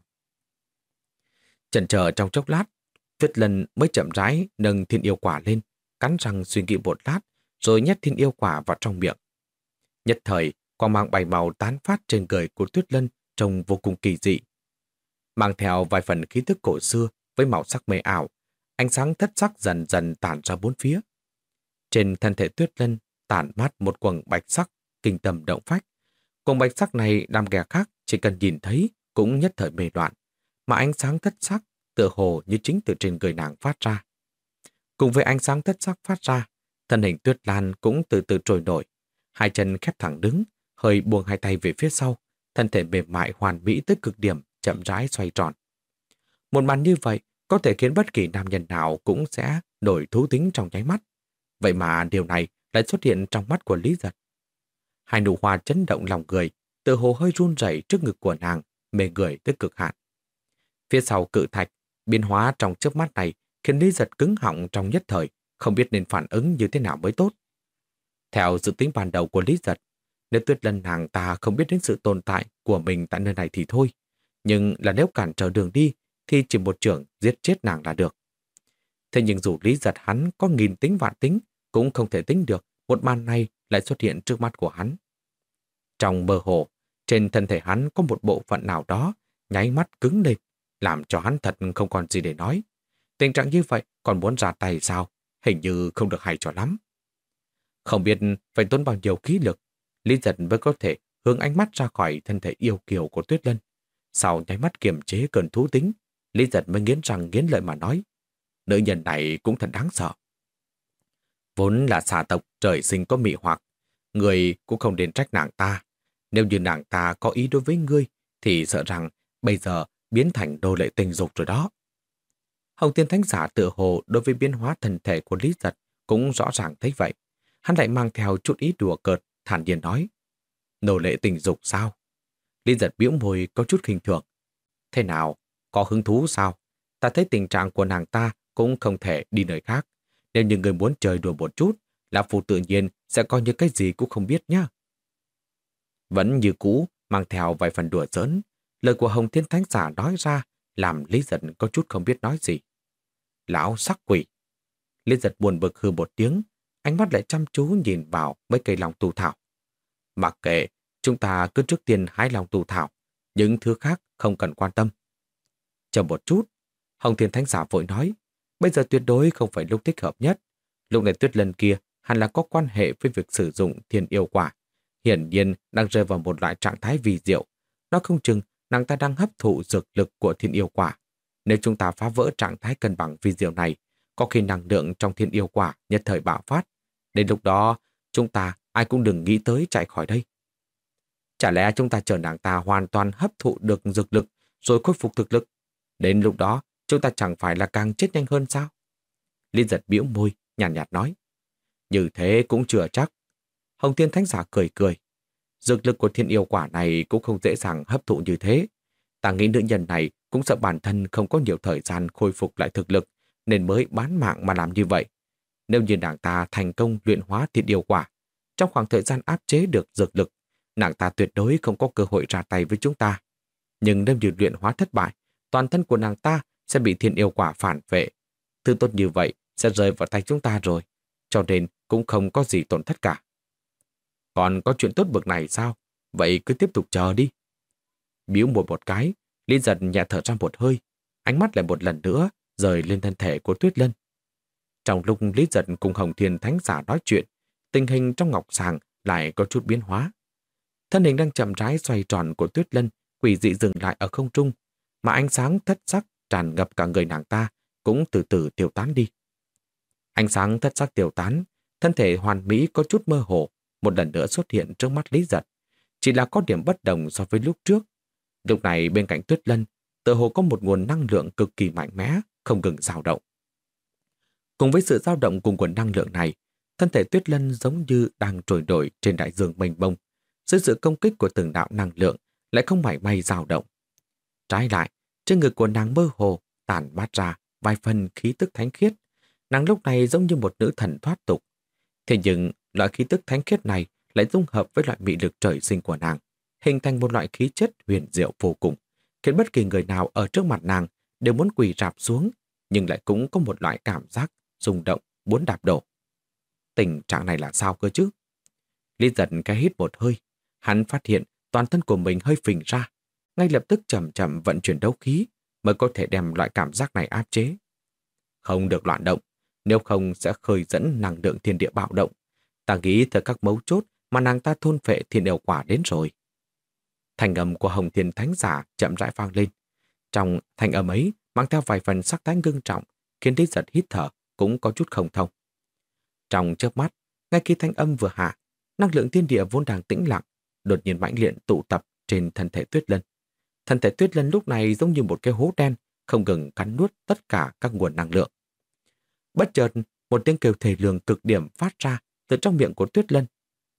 Chần chờ trong chốc lát, Tuyết Lân mới chậm rãi nâng thiên yêu quả lên, cắn răng suy nghĩ một lát, rồi nhét thiên yêu quả vào trong miệng. Nhất thời, quang mang bảy màu tán phát trên người của Tuyết Lân trông vô cùng kỳ dị. Mang theo vài phần khí thức cổ xưa với màu sắc mê ảo, ánh sáng thất sắc dần dần tản ra bốn phía. Trên thân thể Tuyết Lân tản mát một quần bạch sắc, kinh tâm động phách. Quần bạch sắc này đam ghè khác chỉ cần nhìn thấy cũng nhất thời mê loạn mà ánh sáng thất sắc tựa hồ như chính từ trên người nàng phát ra. Cùng với ánh sáng thất sắc phát ra, thân hình tuyết lan cũng từ từ trồi nổi, hai chân khép thẳng đứng, hơi buông hai tay về phía sau, thân thể mềm mại hoàn mỹ tới cực điểm, chậm rãi xoay tròn. Một màn như vậy có thể khiến bất kỳ nam nhân nào cũng sẽ đổi thú tính trong nháy mắt. Vậy mà điều này lại xuất hiện trong mắt của Lý Giật. Hai nụ hoa chấn động lòng người, tự hồ hơi run rẩy trước ngực của nàng, mê người tới cực hạn. Phía sau cự thạch, biến hóa trong chớp mắt này khiến Lý Giật cứng họng trong nhất thời, không biết nên phản ứng như thế nào mới tốt. Theo dự tính ban đầu của Lý Giật, nếu tuyết lần nàng ta không biết đến sự tồn tại của mình tại nơi này thì thôi. Nhưng là nếu cản trở đường đi, thì chỉ một trưởng giết chết nàng là được. Thế nhưng dù Lý Giật hắn có nghìn tính vạn tính, cũng không thể tính được một màn này lại xuất hiện trước mắt của hắn. Trong mơ hồ, trên thân thể hắn có một bộ phận nào đó nháy mắt cứng lên, làm cho hắn thật không còn gì để nói. Tình trạng như vậy còn muốn ra tay sao? Hình như không được hay cho lắm. Không biết phải tốn bao nhiêu khí lực, Lý giật mới có thể hướng ánh mắt ra khỏi thân thể yêu kiều của Tuyết Lân. Sau nháy mắt kiềm chế cơn thú tính, Lý giật mới nghiến răng nghiến lợi mà nói. Nữ nhân này cũng thật đáng sợ. Vốn là xà tộc trời sinh có mị hoặc, người cũng không nên trách nàng ta. Nếu như nàng ta có ý đối với ngươi, thì sợ rằng bây giờ biến thành đô lệ tình dục rồi đó. Hồng Tiên Thánh Giả tự hồ đối với biến hóa thần thể của Lý Giật cũng rõ ràng thấy vậy. Hắn lại mang theo chút ý đùa cợt, thản nhiên nói. Nô lệ tình dục sao? Lý giật biểu môi có chút khinh thường. Thế nào? Có hứng thú sao? Ta thấy tình trạng của nàng ta cũng không thể đi nơi khác. Nếu như người muốn chơi đùa một chút, Lão Phu tự nhiên sẽ coi như cái gì cũng không biết nhá. Vẫn như cũ, mang theo vài phần đùa giỡn, lời của Hồng Thiên Thánh Giả nói ra làm Lý Giật có chút không biết nói gì. Lão sắc quỷ. Lý Giật buồn bực hư một tiếng, ánh mắt lại chăm chú nhìn vào mấy cây lòng tù thảo. Mặc kệ, chúng ta cứ trước tiên hái lòng tù thảo, những thứ khác không cần quan tâm. Chờ một chút, Hồng Thiên Thánh Giả vội nói, bây giờ tuyệt đối không phải lúc thích hợp nhất. Lúc này tuyết lần kia hẳn là có quan hệ với việc sử dụng thiên yêu quả. Hiển nhiên đang rơi vào một loại trạng thái vì diệu. Nó không chừng nàng ta đang hấp thụ dược lực của thiên yêu quả. Nếu chúng ta phá vỡ trạng thái cân bằng vi diệu này, có khi năng lượng trong thiên yêu quả nhất thời bạo phát. Đến lúc đó, chúng ta ai cũng đừng nghĩ tới chạy khỏi đây. Chả lẽ chúng ta chờ nàng ta hoàn toàn hấp thụ được dược lực rồi khôi phục thực lực? Đến lúc đó, chúng ta chẳng phải là càng chết nhanh hơn sao? Liên giật biểu môi, nhàn nhạt, nhạt nói. Như thế cũng chưa chắc. Hồng Thiên Thánh Giả cười cười. Dược lực của thiên yêu quả này cũng không dễ dàng hấp thụ như thế. Ta nghĩ nữ nhân này cũng sợ bản thân không có nhiều thời gian khôi phục lại thực lực, nên mới bán mạng mà làm như vậy. Nếu như nàng ta thành công luyện hóa thiên yêu quả, trong khoảng thời gian áp chế được dược lực, nàng ta tuyệt đối không có cơ hội ra tay với chúng ta. Nhưng nếu như luyện hóa thất bại, toàn thân của nàng ta sẽ bị thiên yêu quả phản vệ. Thứ tốt như vậy sẽ rơi vào tay chúng ta rồi, cho nên cũng không có gì tổn thất cả. Còn có chuyện tốt bực này sao? Vậy cứ tiếp tục chờ đi. Biếu một một cái, Lý giật nhẹ thở ra một hơi, ánh mắt lại một lần nữa rời lên thân thể của Tuyết Lân. Trong lúc Lý giật cùng Hồng Thiên Thánh Giả nói chuyện, tình hình trong ngọc sàng lại có chút biến hóa. Thân hình đang chậm rãi xoay tròn của Tuyết Lân quỷ dị dừng lại ở không trung, mà ánh sáng thất sắc tràn ngập cả người nàng ta cũng từ từ tiêu tán đi. Ánh sáng thất sắc tiêu tán, thân thể hoàn mỹ có chút mơ hồ, một lần nữa xuất hiện trước mắt Lý Giật. Chỉ là có điểm bất đồng so với lúc trước. Lúc này bên cạnh Tuyết Lân, tự hồ có một nguồn năng lượng cực kỳ mạnh mẽ, không ngừng dao động. Cùng với sự dao động cùng nguồn năng lượng này, thân thể Tuyết Lân giống như đang trồi đổi trên đại dương mênh bông. Dưới sự công kích của từng đạo năng lượng lại không mảy may dao động. Trái lại, trên ngực của nàng mơ hồ tản mát ra vài phần khí tức thánh khiết. Nàng lúc này giống như một nữ thần thoát tục. Thế nhưng loại khí tức thánh khiết này lại dung hợp với loại mị lực trời sinh của nàng, hình thành một loại khí chất huyền diệu vô cùng, khiến bất kỳ người nào ở trước mặt nàng đều muốn quỳ rạp xuống, nhưng lại cũng có một loại cảm giác rung động, muốn đạp đổ. Tình trạng này là sao cơ chứ? Lý giật cái hít một hơi, hắn phát hiện toàn thân của mình hơi phình ra, ngay lập tức chậm chậm vận chuyển đấu khí mới có thể đem loại cảm giác này áp chế. Không được loạn động, nếu không sẽ khơi dẫn năng lượng thiên địa bạo động. Ta nghĩ tới các mấu chốt mà nàng ta thôn phệ thiên đều quả đến rồi. Thành âm của Hồng Thiên Thánh Giả chậm rãi vang lên. Trong thành âm ấy mang theo vài phần sắc thái ngưng trọng, khiến Lý Giật hít thở cũng có chút không thông. Trong chớp mắt, ngay khi thanh âm vừa hạ, năng lượng thiên địa vốn đang tĩnh lặng, đột nhiên mãnh liệt tụ tập trên thân thể Tuyết Lân. Thân thể Tuyết Lân lúc này giống như một cái hố đen, không ngừng cắn nuốt tất cả các nguồn năng lượng. Bất chợt, một tiếng kêu thể lường cực điểm phát ra từ trong miệng của Tuyết Lân.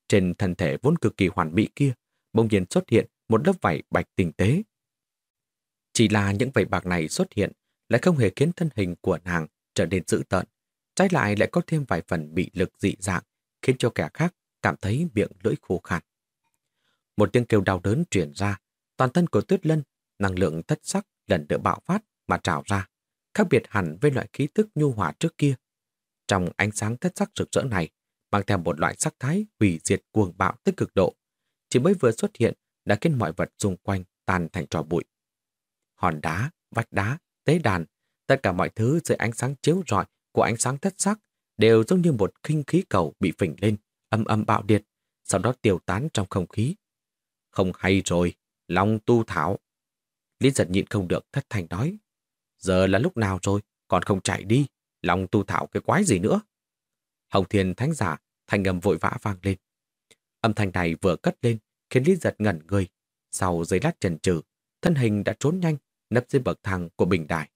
Trên thân thể vốn cực kỳ hoàn mỹ kia, bỗng nhiên xuất hiện một lớp vảy bạch tinh tế. Chỉ là những vảy bạc này xuất hiện lại không hề khiến thân hình của nàng trở nên dữ tợn. Trái lại lại có thêm vài phần bị lực dị dạng, khiến cho kẻ khác cảm thấy miệng lưỡi khô khàn. Một tiếng kêu đau đớn truyền ra, toàn thân của Tuyết Lân, năng lượng thất sắc lần nữa bạo phát mà trào ra, khác biệt hẳn với loại khí tức nhu hòa trước kia. Trong ánh sáng thất sắc rực rỡ này, mang theo một loại sắc thái hủy diệt cuồng bạo tới cực độ. Chỉ mới vừa xuất hiện đã khiến mọi vật xung quanh tan thành trò bụi. Hòn đá, vách đá, tế đàn, tất cả mọi thứ dưới ánh sáng chiếu rọi của ánh sáng thất sắc đều giống như một khinh khí cầu bị phình lên, âm âm bạo điệt, sau đó tiêu tán trong không khí. Không hay rồi, Long tu thảo. Lý giật nhịn không được thất thành nói. Giờ là lúc nào rồi, còn không chạy đi, Long tu thảo cái quái gì nữa. Hồng Thiên Thánh Giả thành âm vội vã vang lên. Âm thanh này vừa cất lên, khiến Lý giật ngẩn người. Sau giấy lát trần trừ, thân hình đã trốn nhanh, nấp dưới bậc thang của bình đài.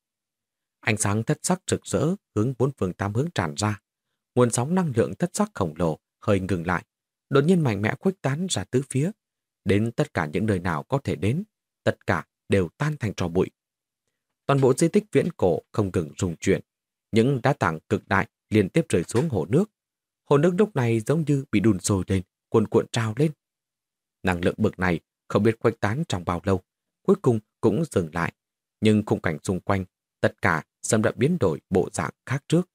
Ánh sáng thất sắc rực rỡ hướng bốn phương tám hướng tràn ra. Nguồn sóng năng lượng thất sắc khổng lồ hơi ngừng lại, đột nhiên mạnh mẽ khuếch tán ra tứ phía đến tất cả những nơi nào có thể đến, tất cả đều tan thành trò bụi. Toàn bộ di tích viễn cổ không ngừng rung chuyển, những đá tảng cực đại liên tiếp rơi xuống hồ nước. Hồ nước lúc này giống như bị đun sôi lên, cuộn cuộn trào lên. Năng lượng bực này không biết khuếch tán trong bao lâu, cuối cùng cũng dừng lại. Nhưng khung cảnh xung quanh, tất cả sớm đã biến đổi bộ dạng khác trước.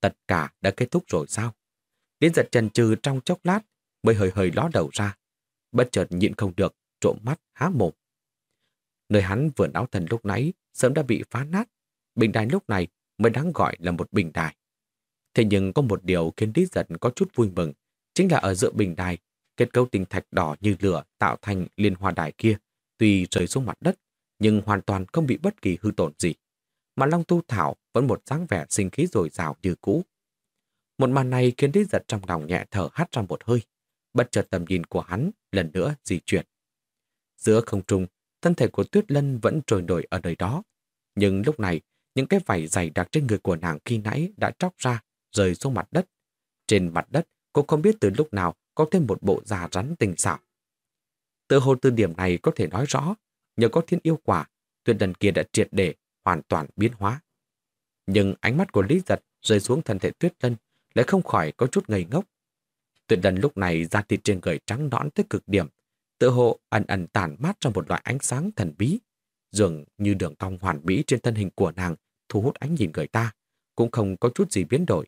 Tất cả đã kết thúc rồi sao? Liên giật trần trừ trong chốc lát mới hơi hơi ló đầu ra. Bất chợt nhịn không được, trộm mắt, há mồm. Nơi hắn vừa áo thần lúc nãy sớm đã bị phá nát. Bình đài lúc này mới đáng gọi là một bình đài. Thế nhưng có một điều khiến Lý Giật có chút vui mừng, chính là ở giữa bình đài, kết cấu tinh thạch đỏ như lửa tạo thành liên hoa đài kia, tuy rơi xuống mặt đất, nhưng hoàn toàn không bị bất kỳ hư tổn gì. Mà Long Tu Thảo vẫn một dáng vẻ sinh khí dồi dào như cũ. Một màn này khiến Lý Giật trong lòng nhẹ thở hắt ra một hơi, bất chợt tầm nhìn của hắn lần nữa di chuyển. Giữa không trung, thân thể của Tuyết Lân vẫn trồi nổi ở nơi đó. Nhưng lúc này, những cái vảy dày đặc trên người của nàng khi nãy đã tróc ra, rơi xuống mặt đất. Trên mặt đất, cô không biết từ lúc nào có thêm một bộ già rắn tình xảo. Từ hồ tư điểm này có thể nói rõ, nhờ có thiên yêu quả, Tuyết Lân kia đã triệt để, hoàn toàn biến hóa. Nhưng ánh mắt của Lý Giật rơi xuống thân thể tuyết lân lại không khỏi có chút ngây ngốc. Tuyệt đần lúc này da thịt trên người trắng nõn tới cực điểm, tự hộ ẩn ẩn tản mát trong một loại ánh sáng thần bí, dường như đường cong hoàn mỹ trên thân hình của nàng thu hút ánh nhìn người ta, cũng không có chút gì biến đổi.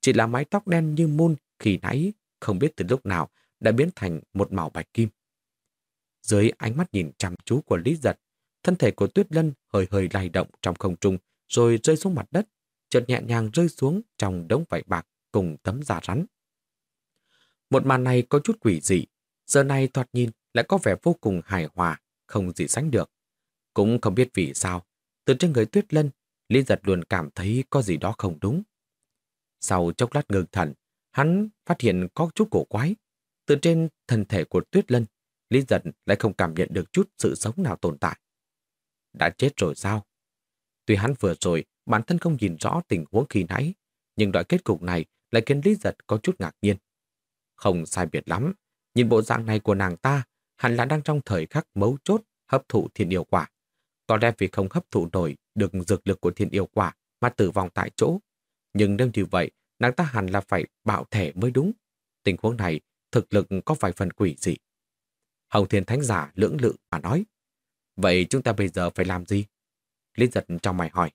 Chỉ là mái tóc đen như môn khi nãy không biết từ lúc nào đã biến thành một màu bạch kim. Dưới ánh mắt nhìn chăm chú của Lý Giật, thân thể của Tuyết Lân hơi hơi lay động trong không trung rồi rơi xuống mặt đất, chợt nhẹ nhàng rơi xuống trong đống vải bạc cùng tấm da rắn. Một màn này có chút quỷ dị, giờ này thoạt nhìn lại có vẻ vô cùng hài hòa, không gì sánh được. Cũng không biết vì sao, từ trên người Tuyết Lân, Lý Giật luôn cảm thấy có gì đó không đúng. Sau chốc lát ngừng thần, hắn phát hiện có chút cổ quái. Từ trên thân thể của Tuyết Lân, Lý Giật lại không cảm nhận được chút sự sống nào tồn tại. Đã chết rồi sao? Tuy hắn vừa rồi, bản thân không nhìn rõ tình huống khi nãy, nhưng đoạn kết cục này lại khiến Lý Giật có chút ngạc nhiên. Không sai biệt lắm, nhìn bộ dạng này của nàng ta, hẳn là đang trong thời khắc mấu chốt hấp thụ thiên yêu quả. Có lẽ vì không hấp thụ nổi được dược lực của thiên yêu quả mà tử vong tại chỗ. Nhưng nếu như vậy, nàng ta hẳn là phải bạo thể mới đúng. Tình huống này, thực lực có vài phần quỷ dị. Hồng Thiên Thánh Giả lưỡng lự mà nói. Vậy chúng ta bây giờ phải làm gì? Lý giật trong mày hỏi.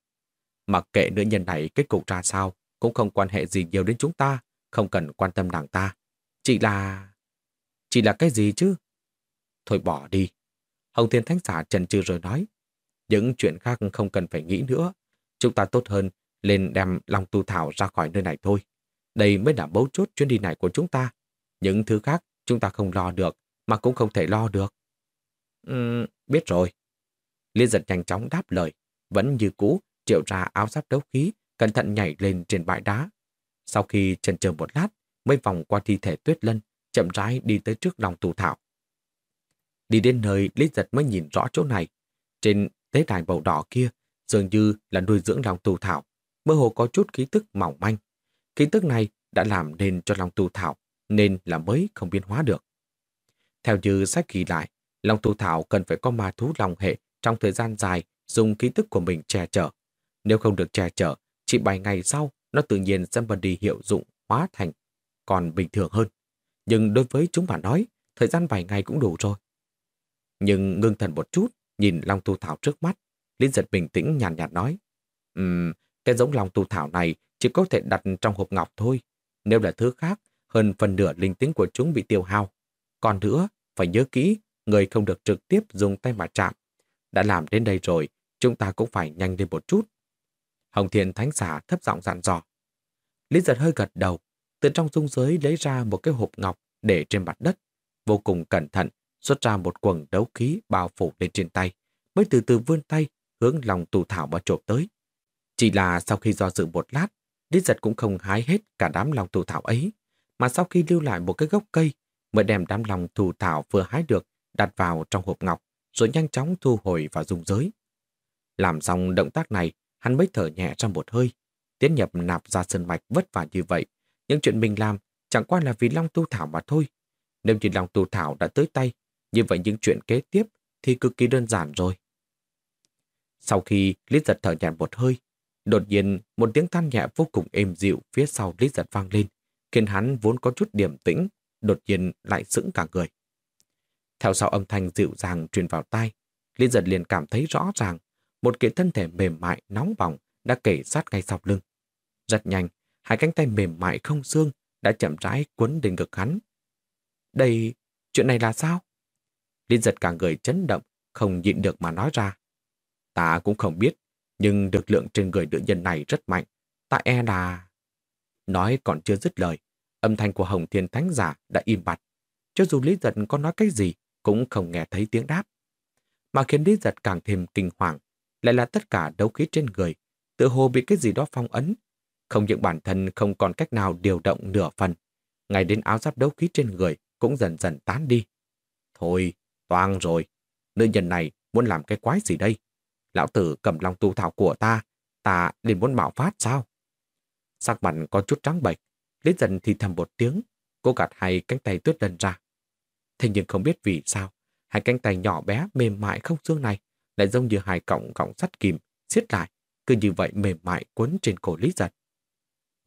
Mặc kệ nữ nhân này kết cục ra sao, cũng không quan hệ gì nhiều đến chúng ta, không cần quan tâm nàng ta. Chỉ là... Chỉ là cái gì chứ? Thôi bỏ đi. Hồng Thiên Thánh Giả trần trừ rồi nói. Những chuyện khác không cần phải nghĩ nữa. Chúng ta tốt hơn lên đem Long Tu Thảo ra khỏi nơi này thôi. Đây mới là bấu chốt chuyến đi này của chúng ta. Những thứ khác chúng ta không lo được, mà cũng không thể lo được. Uhm, biết rồi. Liên giật nhanh chóng đáp lời, vẫn như cũ, triệu ra áo giáp đấu khí, cẩn thận nhảy lên trên bãi đá. Sau khi trần chờ một lát, mới vòng qua thi thể tuyết lân, chậm rãi đi tới trước lòng tù thảo. Đi đến nơi, Lý giật mới nhìn rõ chỗ này. Trên tế đài màu đỏ kia, dường như là nuôi dưỡng lòng tù thảo, mơ hồ có chút khí tức mỏng manh. Khí tức này đã làm nên cho lòng tù thảo, nên là mới không biến hóa được. Theo như sách ghi lại, lòng tù thảo cần phải có ma thú lòng hệ trong thời gian dài dùng khí tức của mình che chở. Nếu không được che chở, chỉ vài ngày sau, nó tự nhiên sẽ mất đi hiệu dụng hóa thành còn bình thường hơn. Nhưng đối với chúng mà nói, thời gian vài ngày cũng đủ rồi. Nhưng ngưng thần một chút, nhìn Long Tu Thảo trước mắt, Liên giật bình tĩnh nhàn nhạt, nhạt nói. Um, cái giống Long Tu Thảo này chỉ có thể đặt trong hộp ngọc thôi. Nếu là thứ khác, hơn phần nửa linh tính của chúng bị tiêu hao. Còn nữa, phải nhớ kỹ, người không được trực tiếp dùng tay mà chạm. Đã làm đến đây rồi, chúng ta cũng phải nhanh lên một chút. Hồng Thiên Thánh Giả thấp giọng dặn dò. Lý giật hơi gật đầu, từ trong dung giới lấy ra một cái hộp ngọc để trên mặt đất, vô cùng cẩn thận, xuất ra một quần đấu khí bao phủ lên trên tay, mới từ từ vươn tay hướng lòng tù thảo mà trộm tới. Chỉ là sau khi do dự một lát, Lý giật cũng không hái hết cả đám lòng tù thảo ấy, mà sau khi lưu lại một cái gốc cây, mới đem đám lòng tù thảo vừa hái được đặt vào trong hộp ngọc, rồi nhanh chóng thu hồi vào dung giới. Làm xong động tác này, hắn mới thở nhẹ trong một hơi, tiến nhập nạp ra sơn mạch vất vả như vậy, những chuyện mình làm chẳng qua là vì Long Tu Thảo mà thôi. Nếu như Long Tu Thảo đã tới tay, Như vậy những chuyện kế tiếp thì cực kỳ đơn giản rồi. Sau khi Lý Giật thở nhẹ một hơi, đột nhiên một tiếng than nhẹ vô cùng êm dịu phía sau Lý Giật vang lên, khiến hắn vốn có chút điểm tĩnh, đột nhiên lại sững cả người. Theo sau âm thanh dịu dàng truyền vào tai, Lý Giật liền cảm thấy rõ ràng một kiện thân thể mềm mại nóng bỏng đã kể sát ngay sau lưng. Rất nhanh, hai cánh tay mềm mại không xương đã chậm rãi quấn đến ngực hắn. Đây, chuyện này là sao? Liên giật cả người chấn động, không nhịn được mà nói ra. Ta cũng không biết, nhưng lực lượng trên người nữ nhân này rất mạnh. Ta e là... Nói còn chưa dứt lời, âm thanh của Hồng Thiên Thánh Giả đã im bặt. Cho dù Lý Giật có nói cái gì, cũng không nghe thấy tiếng đáp. Mà khiến Lý Giật càng thêm kinh hoàng, lại là tất cả đấu khí trên người, tự hồ bị cái gì đó phong ấn. Không những bản thân không còn cách nào điều động nửa phần, ngay đến áo giáp đấu khí trên người cũng dần dần tán đi. Thôi, toang rồi, nữ nhân này muốn làm cái quái gì đây? Lão tử cầm lòng tu thảo của ta, ta liền muốn bạo phát sao? Sắc mặt có chút trắng bệch, Lý dần thì thầm một tiếng, cô gạt hai cánh tay tuyết lần ra. Thế nhưng không biết vì sao, hai cánh tay nhỏ bé mềm mại không xương này lại giống như hai cọng cọng sắt kìm, siết lại, cứ như vậy mềm mại quấn trên cổ Lý Giật.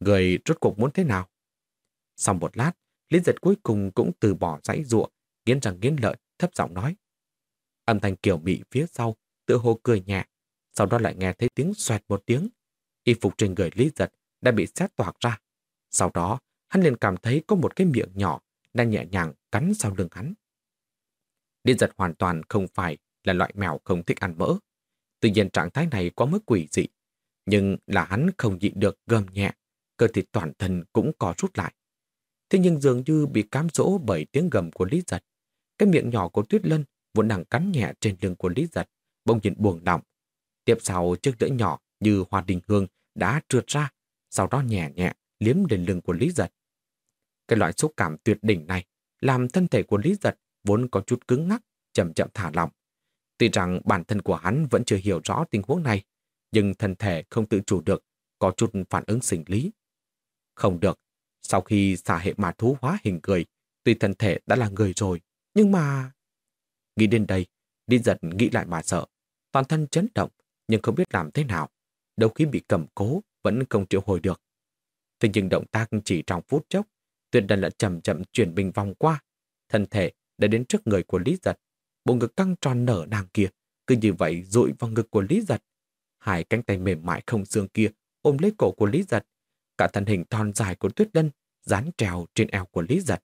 Người rốt cuộc muốn thế nào? Sau một lát, Lý Giật cuối cùng cũng từ bỏ dãy ruộng, nghiến răng nghiến lợi, thấp giọng nói. Âm thanh kiểu mị phía sau, tự hồ cười nhẹ, sau đó lại nghe thấy tiếng xoẹt một tiếng. Y phục trên người Lý Giật đã bị xét toạc ra. Sau đó, hắn liền cảm thấy có một cái miệng nhỏ đang nhẹ nhàng cắn sau lưng hắn. Lý Giật hoàn toàn không phải là loại mèo không thích ăn mỡ. Tuy nhiên trạng thái này quá mức quỷ dị, nhưng là hắn không nhịn được gầm nhẹ, cơ thịt toàn thân cũng có rút lại. Thế nhưng dường như bị cám dỗ bởi tiếng gầm của Lý Giật. Cái miệng nhỏ của Tuyết Lân vốn đang cắn nhẹ trên lưng của Lý Giật, bỗng nhiên buồn động. Tiếp sau chiếc lưỡi nhỏ như hoa đình hương đã trượt ra, sau đó nhẹ nhẹ liếm lên lưng của Lý Giật. Cái loại xúc cảm tuyệt đỉnh này làm thân thể của Lý Giật vốn có chút cứng ngắc, chậm chậm thả lỏng. Tuy rằng bản thân của hắn vẫn chưa hiểu rõ tình huống này, nhưng thân thể không tự chủ được, có chút phản ứng sinh lý. Không được, sau khi xả hệ mà thú hóa hình người, tuy thân thể đã là người rồi, nhưng mà... Nghĩ đến đây, đi giật nghĩ lại mà sợ. Toàn thân chấn động, nhưng không biết làm thế nào. Đầu khi bị cầm cố, vẫn không triệu hồi được. Thế nhưng động tác chỉ trong phút chốc, tuyệt đần lại chậm chậm chuyển bình vòng qua. Thân thể đã đến trước người của Lý Giật. Bộ ngực căng tròn nở nàng kia, cứ như vậy rụi vào ngực của Lý Giật. Hai cánh tay mềm mại không xương kia ôm lấy cổ của Lý Giật. Cả thân hình thon dài của Tuyết Lân dán trèo trên eo của Lý Giật.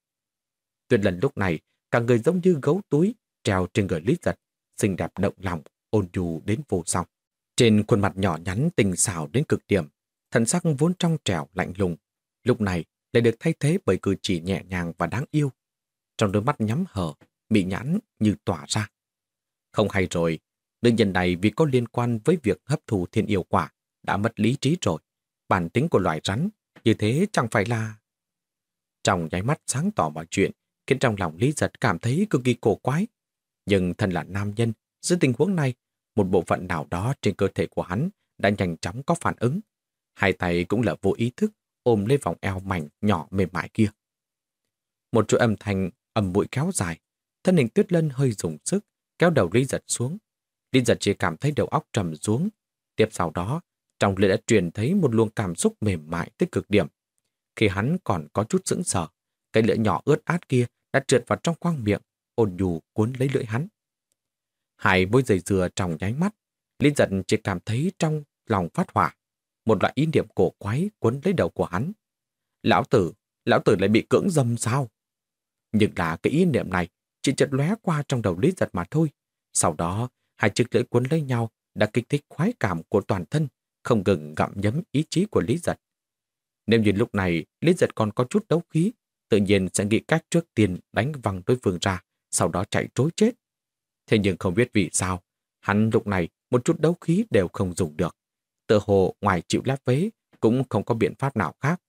Tuyết Lân lúc này, cả người giống như gấu túi trèo trên người Lý Giật, xinh đẹp động lòng, ôn nhu đến vô song. Trên khuôn mặt nhỏ nhắn tình xảo đến cực điểm, thần sắc vốn trong trèo lạnh lùng, lúc này lại được thay thế bởi cử chỉ nhẹ nhàng và đáng yêu. Trong đôi mắt nhắm hở, bị nhãn như tỏa ra. Không hay rồi, đương nhân này vì có liên quan với việc hấp thụ thiên yêu quả, đã mất lý trí rồi. Bản tính của loài rắn, như thế chẳng phải là... Trong nháy mắt sáng tỏ mọi chuyện, khiến trong lòng Lý Giật cảm thấy cực kỳ cổ quái. Nhưng thân là nam nhân, dưới tình huống này, một bộ phận nào đó trên cơ thể của hắn đã nhanh chóng có phản ứng. Hai tay cũng là vô ý thức ôm lấy vòng eo mảnh nhỏ mềm mại kia. Một chuỗi âm thanh ầm bụi kéo dài, thân hình tuyết lân hơi dùng sức, kéo đầu Lý Giật xuống. Lý Giật chỉ cảm thấy đầu óc trầm xuống. Tiếp sau đó, trong lưỡi đã truyền thấy một luồng cảm xúc mềm mại tới cực điểm. Khi hắn còn có chút sững sờ, cái lưỡi nhỏ ướt át kia đã trượt vào trong khoang miệng, ôn nhu cuốn lấy lưỡi hắn. hải môi dày dừa trong nháy mắt, Lý Giật chỉ cảm thấy trong lòng phát hỏa. Một loại ý niệm cổ quái cuốn lấy đầu của hắn. Lão tử, lão tử lại bị cưỡng dâm sao? Nhưng là cái ý niệm này chỉ chợt lóe qua trong đầu Lý Giật mà thôi. Sau đó, hai chiếc lưỡi cuốn lấy nhau đã kích thích khoái cảm của toàn thân, không ngừng gặm nhấm ý chí của Lý Giật. Nếu như lúc này Lý Giật còn có chút đấu khí, tự nhiên sẽ nghĩ cách trước tiên đánh văng đối phương ra, sau đó chạy trối chết. Thế nhưng không biết vì sao, hắn lúc này một chút đấu khí đều không dùng được. Tự hồ ngoài chịu lép vế cũng không có biện pháp nào khác.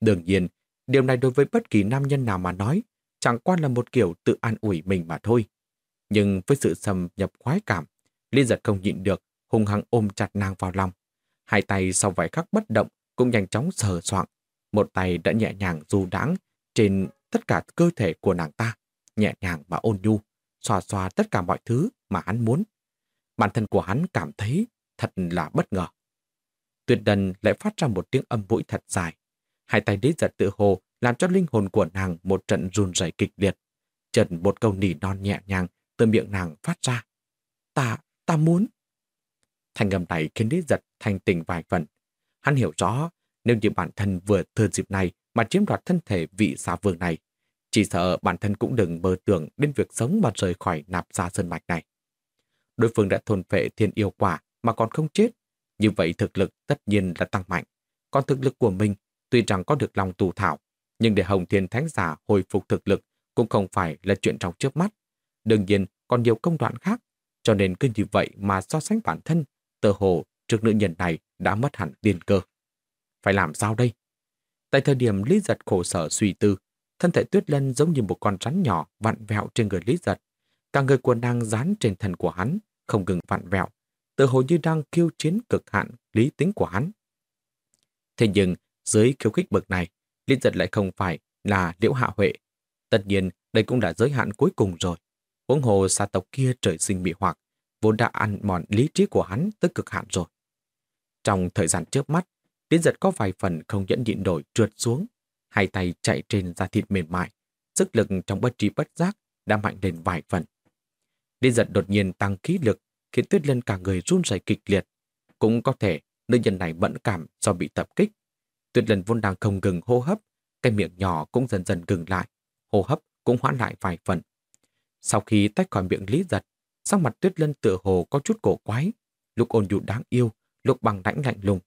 Đương nhiên, điều này đối với bất kỳ nam nhân nào mà nói, chẳng qua là một kiểu tự an ủi mình mà thôi. Nhưng với sự xâm nhập khoái cảm, Lý giật không nhịn được, hung hăng ôm chặt nàng vào lòng. Hai tay sau vài khắc bất động cũng nhanh chóng sờ soạng. Một tay đã nhẹ nhàng du đãng trên tất cả cơ thể của nàng ta, nhẹ nhàng và ôn nhu, xòa xòa tất cả mọi thứ mà hắn muốn. Bản thân của hắn cảm thấy thật là bất ngờ. Tuyệt đần lại phát ra một tiếng âm mũi thật dài. Hai tay đế giật tự hồ làm cho linh hồn của nàng một trận run rẩy kịch liệt. Trần một câu nỉ non nhẹ nhàng từ miệng nàng phát ra. Ta, ta muốn. Thành âm này khiến lý giật thành tình vài phần. Hắn hiểu rõ nếu như bản thân vừa thừa dịp này mà chiếm đoạt thân thể vị xà vương này, chỉ sợ bản thân cũng đừng mơ tưởng đến việc sống mà rời khỏi nạp ra sơn mạch này. Đối phương đã thôn phệ thiên yêu quả mà còn không chết. Như vậy thực lực tất nhiên là tăng mạnh. Còn thực lực của mình tuy rằng có được lòng tù thảo, nhưng để Hồng Thiên Thánh Giả hồi phục thực lực cũng không phải là chuyện trong trước mắt. Đương nhiên còn nhiều công đoạn khác, cho nên cứ như vậy mà so sánh bản thân, tờ hồ trước nữ nhân này đã mất hẳn tiền cơ. Phải làm sao đây? Tại thời điểm Lý Giật khổ sở suy tư, thân thể Tuyết Lân giống như một con rắn nhỏ vặn vẹo trên người Lý Giật. Cả người của nàng dán trên thân của hắn, không ngừng vặn vẹo, tự hồ như đang khiêu chiến cực hạn lý tính của hắn. Thế nhưng, dưới khiêu khích bậc này, Lý Giật lại không phải là liễu hạ huệ. Tất nhiên, đây cũng là giới hạn cuối cùng rồi. Huống hồ xa tộc kia trời sinh bị hoặc, vốn đã ăn mòn lý trí của hắn tới cực hạn rồi. Trong thời gian trước mắt, Tiến giật có vài phần không nhẫn nhịn nổi trượt xuống, hai tay chạy trên da thịt mềm mại, sức lực trong bất trí bất giác đã mạnh lên vài phần. Tiến giật đột nhiên tăng khí lực, khiến Tuyết Lân cả người run rẩy kịch liệt. Cũng có thể nữ nhân này mẫn cảm do bị tập kích. Tuyết Lân vốn đang không ngừng hô hấp, cái miệng nhỏ cũng dần dần ngừng lại, hô hấp cũng hoãn lại vài phần. Sau khi tách khỏi miệng Lý giật, sắc mặt Tuyết Lân tựa hồ có chút cổ quái, lúc ôn nhu đáng yêu, lúc bằng lãnh lạnh lùng.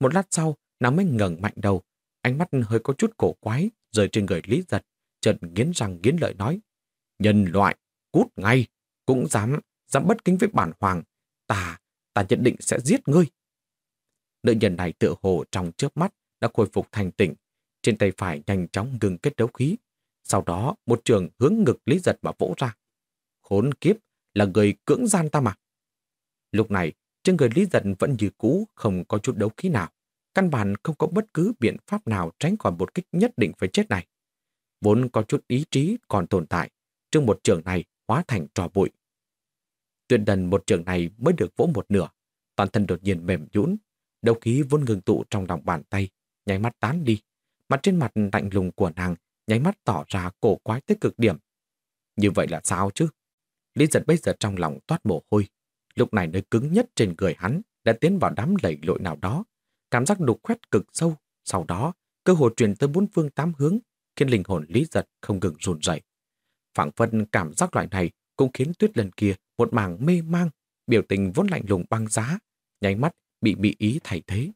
Một lát sau, nàng mới ngẩng mạnh đầu, ánh mắt hơi có chút cổ quái, rời trên người Lý giật, chợt nghiến răng nghiến lợi nói. Nhân loại, cút ngay, cũng dám, dám bất kính với bản hoàng. Ta, ta nhận định sẽ giết ngươi. Nữ nhân này tựa hồ trong chớp mắt đã khôi phục thành tỉnh, trên tay phải nhanh chóng ngừng kết đấu khí. Sau đó, một trường hướng ngực Lý Giật mà vỗ ra. Khốn kiếp, là người cưỡng gian ta mà. Lúc này, trên người Lý Giật vẫn như cũ, không có chút đấu khí nào. Căn bản không có bất cứ biện pháp nào tránh khỏi một kích nhất định phải chết này. Vốn có chút ý chí còn tồn tại, trong một trường này hóa thành trò bụi. Tuyệt đần một trường này mới được vỗ một nửa, toàn thân đột nhiên mềm nhũn, đấu khí vốn ngừng tụ trong lòng bàn tay, nháy mắt tán đi. Mặt trên mặt lạnh lùng của nàng nháy mắt tỏ ra cổ quái tới cực điểm. Như vậy là sao chứ? Lý giật bây giờ trong lòng toát mồ hôi. Lúc này nơi cứng nhất trên người hắn đã tiến vào đám lầy lội nào đó. Cảm giác đục khoét cực sâu. Sau đó, cơ hội truyền tới bốn phương tám hướng, khiến linh hồn Lý giật không ngừng run rẩy. Phảng phân cảm giác loại này cũng khiến tuyết lần kia một mảng mê mang, biểu tình vốn lạnh lùng băng giá, nháy mắt bị bị ý thay thế.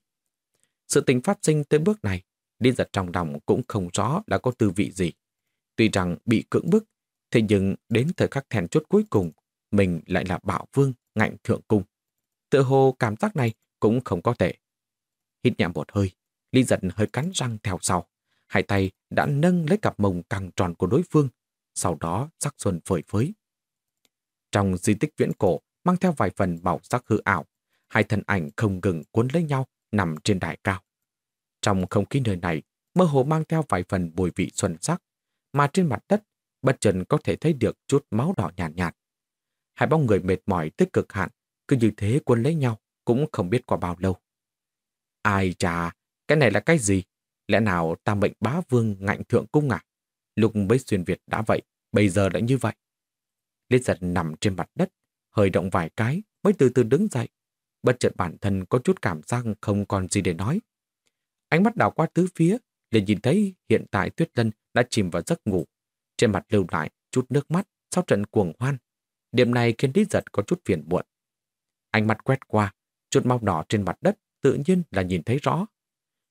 Sự tình phát sinh tới bước này, Lý giật trong lòng cũng không rõ đã có tư vị gì. Tuy rằng bị cưỡng bức, thế nhưng đến thời khắc thèn chốt cuối cùng, mình lại là bảo vương ngạnh thượng cung. Tự hồ cảm giác này cũng không có tệ. Hít nhẹ một hơi, Lý giật hơi cắn răng theo sau. Hai tay đã nâng lấy cặp mông căng tròn của đối phương, sau đó sắc xuân phơi phới. Trong di tích viễn cổ, mang theo vài phần màu sắc hư ảo, hai thân ảnh không ngừng cuốn lấy nhau nằm trên đài cao. Trong không khí nơi này, mơ hồ mang theo vài phần mùi vị xuân sắc, mà trên mặt đất, bất trần có thể thấy được chút máu đỏ nhạt, nhạt. Hai bóng người mệt mỏi tới cực hạn, cứ như thế quân lấy nhau, cũng không biết qua bao lâu. Ai chà, cái này là cái gì? Lẽ nào ta mệnh bá vương ngạnh thượng cung à? Lúc mới xuyên Việt đã vậy, bây giờ đã như vậy. Lý giật nằm trên mặt đất, hơi động vài cái, mới từ từ đứng dậy. Bất chợt bản thân có chút cảm giác không còn gì để nói. Ánh mắt đảo qua tứ phía, liền nhìn thấy hiện tại Tuyết Lân đã chìm vào giấc ngủ. Trên mặt lưu lại chút nước mắt sau trận cuồng hoan. Điểm này khiến Lý Giật có chút phiền muộn. Ánh mắt quét qua, chút máu đỏ trên mặt đất tự nhiên là nhìn thấy rõ.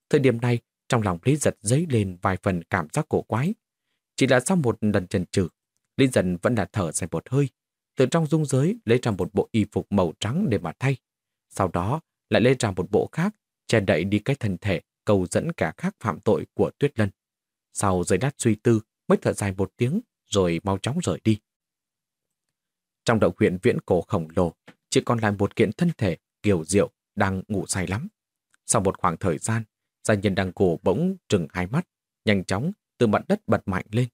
Thời điểm này, trong lòng Lý Giật dấy lên vài phần cảm giác cổ quái. Chỉ là sau một lần trần trừ Lý Giật vẫn là thở dài một hơi, từ trong dung giới lấy ra một bộ y phục màu trắng để mà thay. Sau đó lại lấy ra một bộ khác, che đậy đi cái thân thể cầu dẫn cả khác phạm tội của Tuyết Lân. Sau giây đát suy tư, mới thở dài một tiếng, rồi mau chóng rời đi. Trong động huyện viễn cổ khổng lồ, chỉ còn lại một kiện thân thể kiều diệu đang ngủ say lắm. Sau một khoảng thời gian, gia nhân đang cổ bỗng trừng hai mắt, nhanh chóng từ mặt đất bật mạnh lên.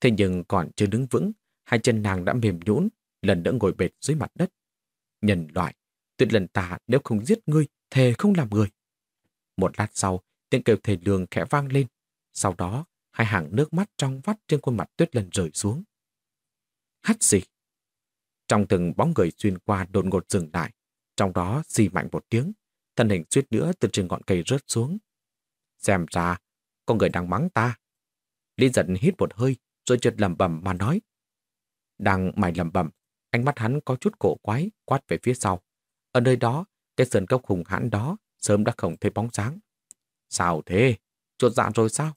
Thế nhưng còn chưa đứng vững, hai chân nàng đã mềm nhũn, lần nữa ngồi bệt dưới mặt đất. Nhân loại, tuyệt lần ta nếu không giết ngươi, thề không làm người. Một lát sau, tiếng kêu thề lương khẽ vang lên. Sau đó, hai hàng nước mắt trong vắt trên khuôn mặt tuyết lần rời xuống. Hắt gì? Trong từng bóng người xuyên qua đột ngột dừng lại, trong đó xì mạnh một tiếng, thân hình suýt nữa từ trên ngọn cây rớt xuống. Xem ra, có người đang mắng ta. Lý giận hít một hơi, rồi chợt lầm bầm mà nói. Đang mày lầm bầm, ánh mắt hắn có chút cổ quái, quát về phía sau. Ở nơi đó, cái sườn cốc hùng hãn đó sớm đã không thấy bóng sáng. Sao thế? Chuột dạ rồi sao?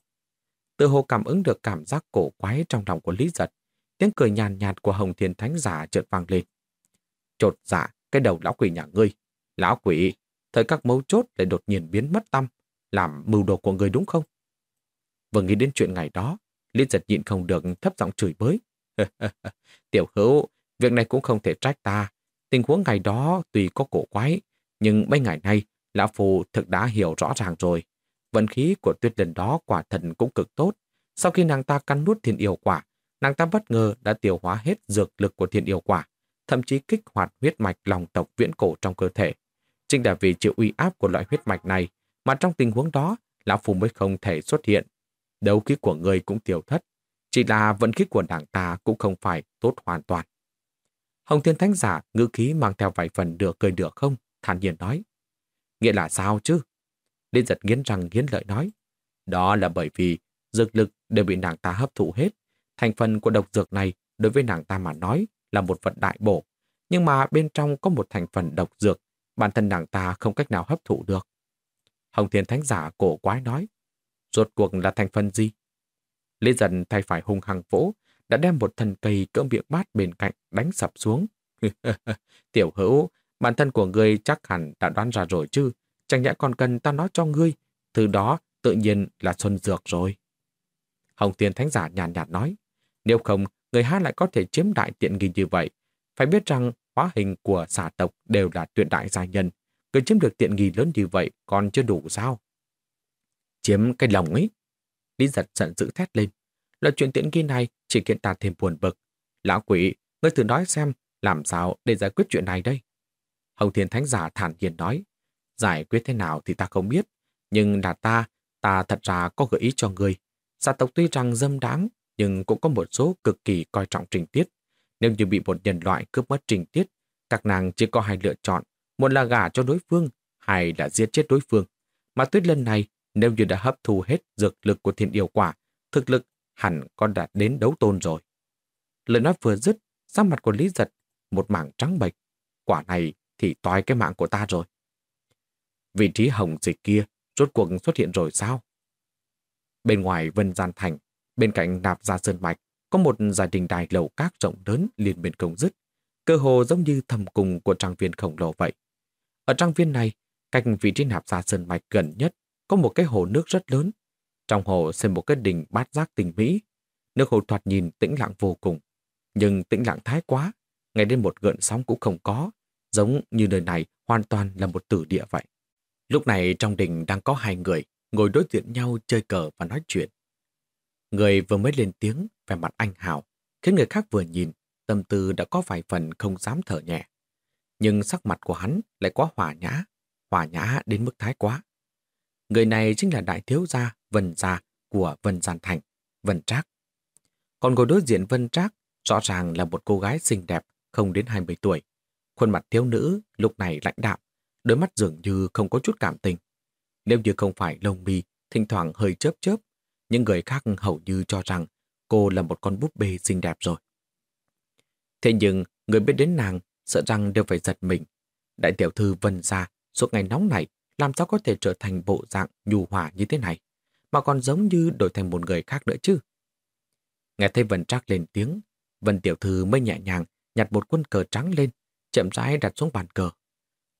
Tự hồ cảm ứng được cảm giác cổ quái trong lòng của Lý Giật. Tiếng cười nhàn nhạt của Hồng Thiên Thánh Giả chợt vang lên. Chột dạ, cái đầu lão quỷ nhà ngươi. Lão quỷ, thời các mấu chốt lại đột nhiên biến mất tâm, làm mưu đồ của người đúng không? Vừa nghĩ đến chuyện ngày đó, Lý Giật nhịn không được thấp giọng chửi bới. Tiểu hữu, việc này cũng không thể trách ta. Tình huống ngày đó tuy có cổ quái, nhưng mấy ngày nay, Lão Phu thực đã hiểu rõ ràng rồi. Vận khí của tuyết lần đó quả thần cũng cực tốt. Sau khi nàng ta cắn nuốt thiên yêu quả, nàng ta bất ngờ đã tiêu hóa hết dược lực của thiên yêu quả, thậm chí kích hoạt huyết mạch lòng tộc viễn cổ trong cơ thể. Chính là vì chịu uy áp của loại huyết mạch này mà trong tình huống đó, Lão Phu mới không thể xuất hiện. Đấu khí của người cũng tiêu thất, chỉ là vận khí của nàng ta cũng không phải tốt hoàn toàn. Hồng Thiên Thánh Giả ngữ khí mang theo vài phần được cười được không, thản nhiên nói. Nghĩa là sao chứ? Lý giật nghiến răng nghiến lợi nói. Đó là bởi vì dược lực đều bị nàng ta hấp thụ hết. Thành phần của độc dược này đối với nàng ta mà nói là một vật đại bổ. Nhưng mà bên trong có một thành phần độc dược, bản thân nàng ta không cách nào hấp thụ được. Hồng Thiên Thánh Giả cổ quái nói. Rốt cuộc là thành phần gì? Lê dần thay phải hung hăng vỗ, đã đem một thần cây cỡ miệng bát bên cạnh đánh sập xuống. Tiểu hữu, bản thân của ngươi chắc hẳn đã đoán ra rồi chứ, chẳng nhẽ còn cần ta nói cho ngươi, từ đó tự nhiên là xuân dược rồi. Hồng Thiên Thánh Giả nhàn nhạt, nhạt nói, nếu không, người hát lại có thể chiếm đại tiện nghi như vậy. Phải biết rằng hóa hình của xà tộc đều là tuyệt đại gia nhân. Người chiếm được tiện nghi lớn như vậy còn chưa đủ sao? Chiếm cái lòng ấy. Lý giật giận dữ thét lên. Là chuyện tiện nghi này chỉ khiến ta thêm buồn bực. Lão quỷ, ngươi thử nói xem làm sao để giải quyết chuyện này đây? Hồng Thiên Thánh Giả thản nhiên nói. Giải quyết thế nào thì ta không biết. Nhưng là ta, ta thật ra có gợi ý cho ngươi. Gia tộc tuy rằng dâm đáng, nhưng cũng có một số cực kỳ coi trọng trình tiết. Nếu như bị một nhân loại cướp mất trình tiết, các nàng chỉ có hai lựa chọn. Một là gả cho đối phương, hay là giết chết đối phương. Mà tuyết lần này, nếu như đã hấp thu hết dược lực của thiên yêu quả, thực lực hẳn con đã đến đấu tôn rồi. Lời nói vừa dứt, sắc mặt của Lý Giật, một mảng trắng bệch. Quả này thì toi cái mạng của ta rồi. Vị trí hồng dịch kia rốt cuộc xuất hiện rồi sao? Bên ngoài Vân Gian Thành, bên cạnh nạp gia Sơn Mạch, có một gia đình đài lầu các rộng lớn liền bên công dứt, cơ hồ giống như thầm cùng của trang viên khổng lồ vậy. Ở trang viên này, cạnh vị trí nạp gia Sơn Mạch gần nhất, có một cái hồ nước rất lớn. Trong hồ xây một cái đình bát giác tình mỹ. Nước hồ thoạt nhìn tĩnh lặng vô cùng. Nhưng tĩnh lặng thái quá, ngay đến một gợn sóng cũng không có, giống như nơi này hoàn toàn là một tử địa vậy. Lúc này trong đình đang có hai người ngồi đối diện nhau chơi cờ và nói chuyện. Người vừa mới lên tiếng, vẻ mặt anh hào, khiến người khác vừa nhìn, tâm tư đã có vài phần không dám thở nhẹ. Nhưng sắc mặt của hắn lại quá hòa nhã, hòa nhã đến mức thái quá. Người này chính là đại thiếu gia Vân Gia của Vân Giàn Thành, Vân Trác. Còn ngồi đối diện Vân Trác rõ ràng là một cô gái xinh đẹp không đến 20 tuổi. Khuôn mặt thiếu nữ lúc này lãnh đạm, đôi mắt dường như không có chút cảm tình. Nếu như không phải lông mi, thỉnh thoảng hơi chớp chớp, những người khác hầu như cho rằng cô là một con búp bê xinh đẹp rồi. Thế nhưng, người biết đến nàng sợ rằng đều phải giật mình. Đại tiểu thư Vân ra, suốt ngày nóng này làm sao có thể trở thành bộ dạng nhu hòa như thế này, mà còn giống như đổi thành một người khác nữa chứ. Nghe thấy Vân Trác lên tiếng, Vân Tiểu Thư mới nhẹ nhàng nhặt một quân cờ trắng lên, chậm rãi đặt xuống bàn cờ.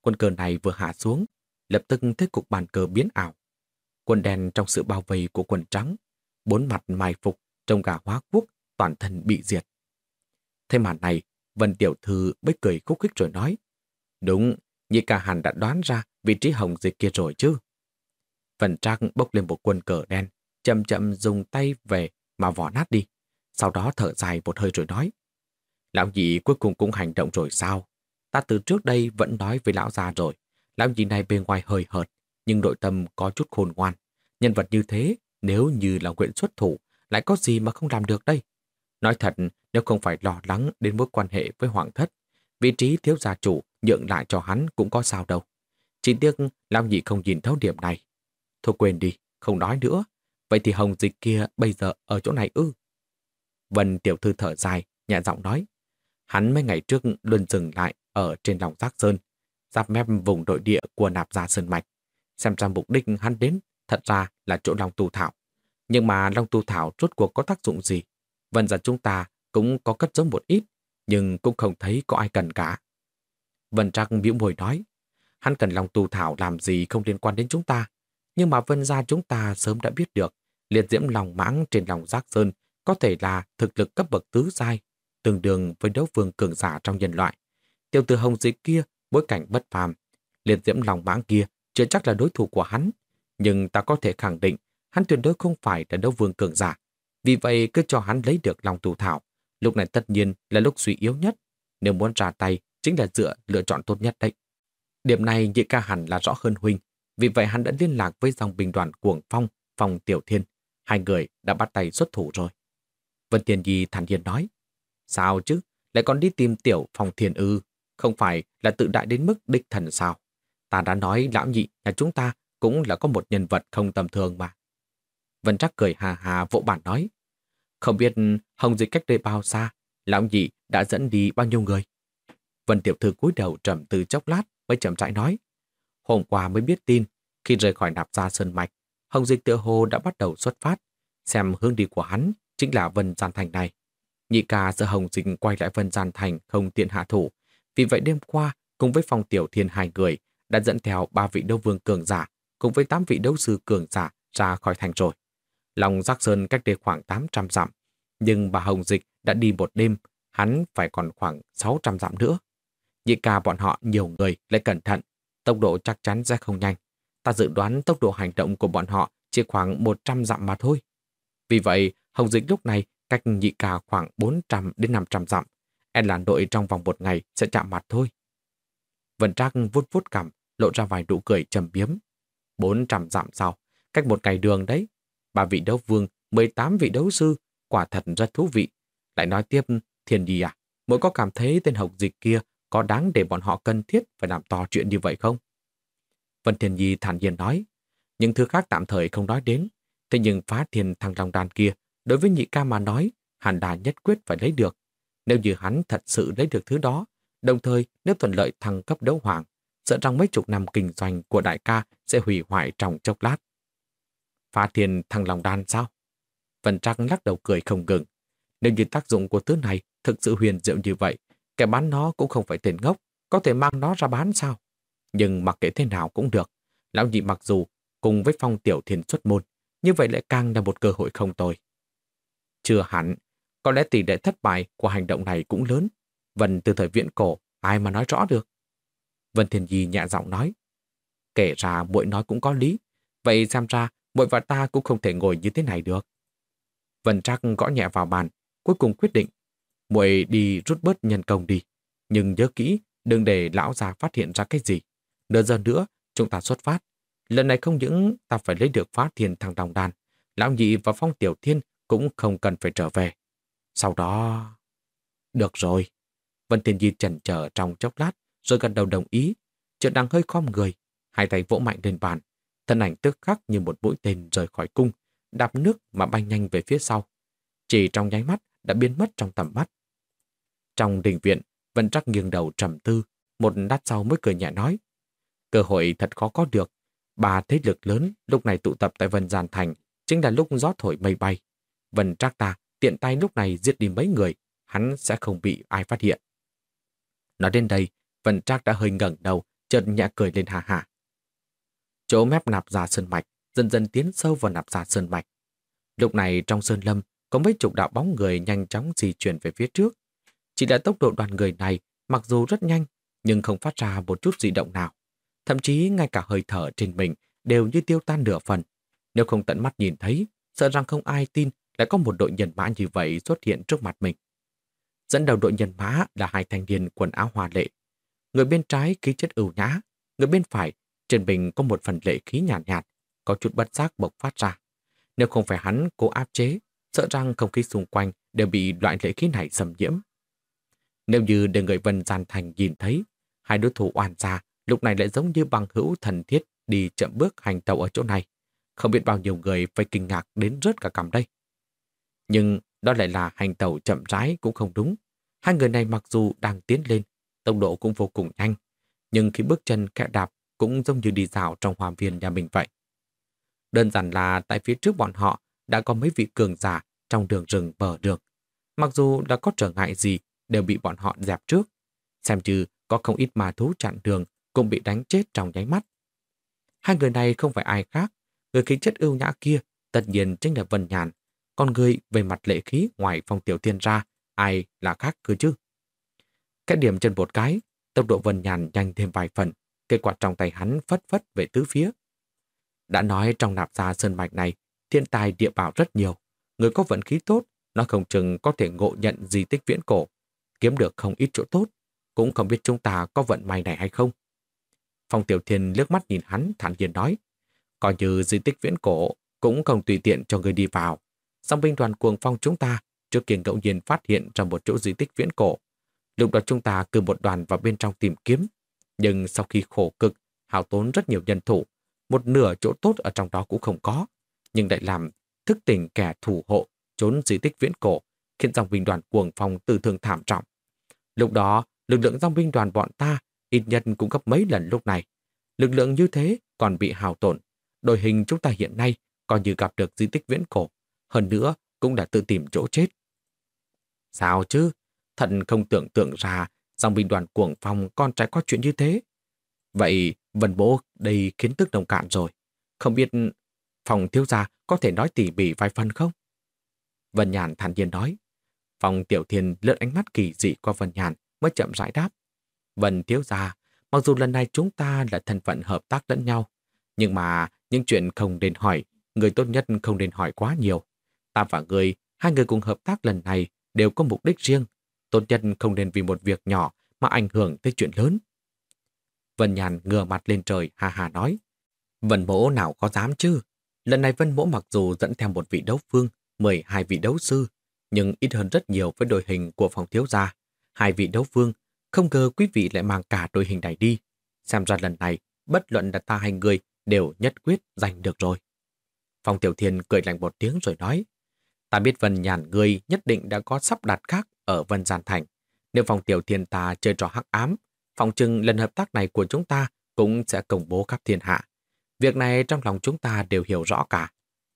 Quân cờ này vừa hạ xuống, lập tức thấy cục bàn cờ biến ảo. Quân đen trong sự bao vây của quần trắng, bốn mặt mai phục trong gà hóa quốc, toàn thân bị diệt. Thế màn này, Vân Tiểu Thư mới cười khúc khích rồi nói, Đúng, như ca hẳn đã đoán ra vị trí hồng dịch kia rồi chứ. Vân Trác bốc lên một quân cờ đen, chậm chậm dùng tay về mà vỏ nát đi. Sau đó thở dài một hơi rồi nói, Lão nhị cuối cùng cũng hành động rồi sao? Ta từ trước đây vẫn nói với lão già rồi. Lão nhị này bên ngoài hơi hợt, nhưng nội tâm có chút khôn ngoan. Nhân vật như thế, nếu như là nguyện xuất thủ, lại có gì mà không làm được đây? Nói thật, nếu không phải lo lắng đến mối quan hệ với hoàng thất, vị trí thiếu gia chủ nhượng lại cho hắn cũng có sao đâu. Chỉ tiếc Lão nhị không nhìn thấu điểm này. Thôi quên đi, không nói nữa. Vậy thì hồng dịch kia bây giờ ở chỗ này ư? Vân tiểu thư thở dài, nhẹ giọng nói. Hắn mấy ngày trước luôn dừng lại ở trên lòng giác sơn, giáp mép vùng nội địa của nạp gia sơn mạch. Xem ra mục đích hắn đến thật ra là chỗ Long Tu Thảo. Nhưng mà Long Tu Thảo rốt cuộc có tác dụng gì? Vân giật chúng ta cũng có cất giấu một ít, nhưng cũng không thấy có ai cần cả. Vân Trăng bĩu môi nói, hắn cần Long Tu Thảo làm gì không liên quan đến chúng ta. Nhưng mà Vân gia chúng ta sớm đã biết được, liệt diễm lòng mãng trên lòng giác sơn có thể là thực lực cấp bậc tứ giai, tương đương với đấu vương cường giả trong nhân loại. Tiểu tử hồng dịch kia, bối cảnh bất phàm, liệt diễm lòng mãng kia chưa chắc là đối thủ của hắn, nhưng ta có thể khẳng định hắn tuyệt đối không phải là đấu vương cường giả. Vì vậy cứ cho hắn lấy được lòng tù thảo. Lúc này tất nhiên là lúc suy yếu nhất. Nếu muốn ra tay, chính là dựa lựa chọn tốt nhất đấy. Điểm này nhị ca hẳn là rõ hơn huynh. Vì vậy hắn đã liên lạc với dòng bình đoàn cuồng phong, phòng tiểu thiên. Hai người đã bắt tay xuất thủ rồi. Vân Tiền Nhi thản nhiên nói. Sao chứ? Lại còn đi tìm tiểu phòng thiền ư? Không phải là tự đại đến mức đích thần sao? Ta đã nói lão nhị nhà chúng ta cũng là có một nhân vật không tầm thường mà. Vân Trắc cười hà hà vỗ bản nói. Không biết Hồng Dịch cách đây bao xa, lão nhị đã dẫn đi bao nhiêu người. Vân Tiểu Thư cúi đầu trầm từ chốc lát mới chậm rãi nói. Hôm qua mới biết tin, khi rời khỏi nạp gia Sơn Mạch, Hồng Dịch tựa hồ đã bắt đầu xuất phát, xem hướng đi của hắn chính là Vân Gian Thành này. Nhị ca sợ Hồng Dịch quay lại Vân Gian Thành không tiện hạ thủ, vì vậy đêm qua cùng với phong tiểu thiên hai người đã dẫn theo ba vị đấu vương cường giả cùng với tám vị đấu sư cường giả ra khỏi thành rồi. Lòng Giác Sơn cách đây khoảng 800 dặm, nhưng bà Hồng Dịch đã đi một đêm, hắn phải còn khoảng 600 dặm nữa. Nhị ca bọn họ nhiều người lại cẩn thận, tốc độ chắc chắn sẽ không nhanh. Ta dự đoán tốc độ hành động của bọn họ chỉ khoảng 100 dặm mà thôi. Vì vậy, Hồng Dịch lúc này cách nhị ca khoảng 400 đến 500 dặm em là đội trong vòng một ngày sẽ chạm mặt thôi. Vân Trác vuốt vuốt cằm, lộ ra vài nụ cười trầm biếm. 400 dặm sau, cách một ngày đường đấy. Ba vị đấu vương, 18 vị đấu sư, quả thật rất thú vị. Lại nói tiếp, thiền gì à, mỗi có cảm thấy tên hồng dịch kia có đáng để bọn họ cần thiết phải làm to chuyện như vậy không? Vân Thiền Nhi thản nhiên nói, những thứ khác tạm thời không nói đến, thế nhưng phá thiền thằng lòng đàn kia, đối với nhị ca mà nói, hẳn đà nhất quyết phải lấy được. Nếu như hắn thật sự lấy được thứ đó, đồng thời nếu thuận lợi thăng cấp đấu hoàng, sợ rằng mấy chục năm kinh doanh của đại ca sẽ hủy hoại trong chốc lát. Phá thiền thăng lòng đan sao? Vân Trăng lắc đầu cười không ngừng. Nếu như tác dụng của thứ này thực sự huyền diệu như vậy, kẻ bán nó cũng không phải tiền ngốc, có thể mang nó ra bán sao? Nhưng mặc kệ thế nào cũng được. Lão nhị mặc dù cùng với phong tiểu thiền xuất môn, như vậy lại càng là một cơ hội không tồi. Chưa hẳn, có lẽ tỷ lệ thất bại của hành động này cũng lớn. Vân từ thời viễn cổ, ai mà nói rõ được. Vân Thiên Di nhẹ giọng nói. Kể ra muội nói cũng có lý. Vậy xem ra muội và ta cũng không thể ngồi như thế này được. Vân Trác gõ nhẹ vào bàn, cuối cùng quyết định. muội đi rút bớt nhân công đi. Nhưng nhớ kỹ, đừng để lão già phát hiện ra cái gì. Nửa giờ nữa, chúng ta xuất phát. Lần này không những ta phải lấy được phá thiền thằng đồng đàn, lão nhị và phong tiểu thiên cũng không cần phải trở về. Sau đó... Được rồi. Vân Thiên Di chần chờ trong chốc lát, rồi gần đầu đồng ý. Chợt đang hơi khom người, hai tay vỗ mạnh lên bàn. Thân ảnh tức khắc như một mũi tên rời khỏi cung, đạp nước mà bay nhanh về phía sau. Chỉ trong nháy mắt đã biến mất trong tầm mắt. Trong đình viện, Vân Trắc nghiêng đầu trầm tư, một đát sau mới cười nhẹ nói. Cơ hội thật khó có được. Ba thế lực lớn lúc này tụ tập tại Vân Giàn Thành chính là lúc gió thổi mây bay. Vân Trắc ta tiện tay lúc này giết đi mấy người, hắn sẽ không bị ai phát hiện. Nói đến đây, Vân Trác đã hơi ngẩng đầu, chợt nhẹ cười lên hà hà. Chỗ mép nạp ra sơn mạch, dần dần tiến sâu vào nạp ra sơn mạch. Lúc này trong sơn lâm, có mấy chục đạo bóng người nhanh chóng di chuyển về phía trước. Chỉ là tốc độ đoàn người này, mặc dù rất nhanh, nhưng không phát ra một chút di động nào. Thậm chí ngay cả hơi thở trên mình đều như tiêu tan nửa phần. Nếu không tận mắt nhìn thấy, sợ rằng không ai tin lại có một đội nhân mã như vậy xuất hiện trước mặt mình. Dẫn đầu đội nhân mã là hai thanh niên quần áo hòa lệ. Người bên trái khí chất ưu nhã, người bên phải trên bình có một phần lệ khí nhàn nhạt, nhạt, có chút bất giác bộc phát ra. Nếu không phải hắn cố áp chế, sợ rằng không khí xung quanh đều bị loại lệ khí này xâm nhiễm. Nếu như để người Vân Gian Thành nhìn thấy, hai đối thủ oan gia lúc này lại giống như bằng hữu thần thiết đi chậm bước hành tàu ở chỗ này. Không biết bao nhiêu người phải kinh ngạc đến rớt cả cằm đây. Nhưng đó lại là hành tàu chậm rãi cũng không đúng. Hai người này mặc dù đang tiến lên, tốc độ cũng vô cùng nhanh, nhưng khi bước chân kẹ đạp cũng giống như đi dạo trong hòa viên nhà mình vậy. Đơn giản là tại phía trước bọn họ đã có mấy vị cường giả trong đường rừng bờ đường. Mặc dù đã có trở ngại gì, đều bị bọn họ dẹp trước. Xem như có không ít mà thú chặn đường cũng bị đánh chết trong nháy mắt. Hai người này không phải ai khác, người khí chất ưu nhã kia tất nhiên chính là Vân Nhàn, con người về mặt lệ khí ngoài phong tiểu thiên ra, ai là khác cơ chứ? Cái điểm chân một cái, tốc độ Vân Nhàn nhanh thêm vài phần, kết quả trong tay hắn phất phất về tứ phía. Đã nói trong nạp gia sơn mạch này, thiên tài địa bảo rất nhiều. Người có vận khí tốt, nó không chừng có thể ngộ nhận di tích viễn cổ, kiếm được không ít chỗ tốt, cũng không biết chúng ta có vận may này hay không. Phong Tiểu Thiên liếc mắt nhìn hắn thản nhiên nói, coi như di tích viễn cổ cũng không tùy tiện cho người đi vào. Song binh đoàn cuồng phong chúng ta trước kia ngẫu nhiên phát hiện ra một chỗ di tích viễn cổ. Lúc đó chúng ta cử một đoàn vào bên trong tìm kiếm. Nhưng sau khi khổ cực, hao tốn rất nhiều nhân thủ, một nửa chỗ tốt ở trong đó cũng không có, nhưng lại làm thức tỉnh kẻ thủ hộ trốn di tích viễn cổ, khiến dòng binh đoàn cuồng phong tử thương thảm trọng. Lúc đó, lực lượng dòng binh đoàn bọn ta ít nhất cũng gấp mấy lần lúc này. Lực lượng như thế còn bị hào tổn. Đội hình chúng ta hiện nay coi như gặp được di tích viễn cổ. Hơn nữa, cũng đã tự tìm chỗ chết. Sao chứ? Thận không tưởng tượng ra dòng binh đoàn cuồng phong con trai có chuyện như thế. Vậy Vân Bố đây kiến thức đồng cạn rồi. Không biết phòng thiếu gia có thể nói tỉ mỉ vài phần không? Vân Nhàn thản nhiên nói. Phòng Tiểu Thiên lướt ánh mắt kỳ dị qua Vân Nhàn mới chậm rãi đáp. Vân thiếu gia, mặc dù lần này chúng ta là thân phận hợp tác lẫn nhau, nhưng mà những chuyện không nên hỏi, người tốt nhất không nên hỏi quá nhiều. Ta và người, hai người cùng hợp tác lần này đều có mục đích riêng. Tốt nhất không nên vì một việc nhỏ mà ảnh hưởng tới chuyện lớn. Vân Nhàn ngửa mặt lên trời hà hà nói. Vân mỗ nào có dám chứ? Lần này Vân mỗ mặc dù dẫn theo một vị đấu phương, 12 vị đấu sư, nhưng ít hơn rất nhiều với đội hình của phòng thiếu gia. Hai vị đấu phương, không ngờ quý vị lại mang cả đội hình này đi. Xem ra lần này, bất luận là ta hay người đều nhất quyết giành được rồi. Phong Tiểu Thiên cười lạnh một tiếng rồi nói, ta biết Vân Nhàn người nhất định đã có sắp đặt khác ở Vân Giàn Thành. Nếu phòng Tiểu Thiên ta chơi trò hắc ám, phòng trưng lần hợp tác này của chúng ta cũng sẽ công bố khắp thiên hạ. Việc này trong lòng chúng ta đều hiểu rõ cả.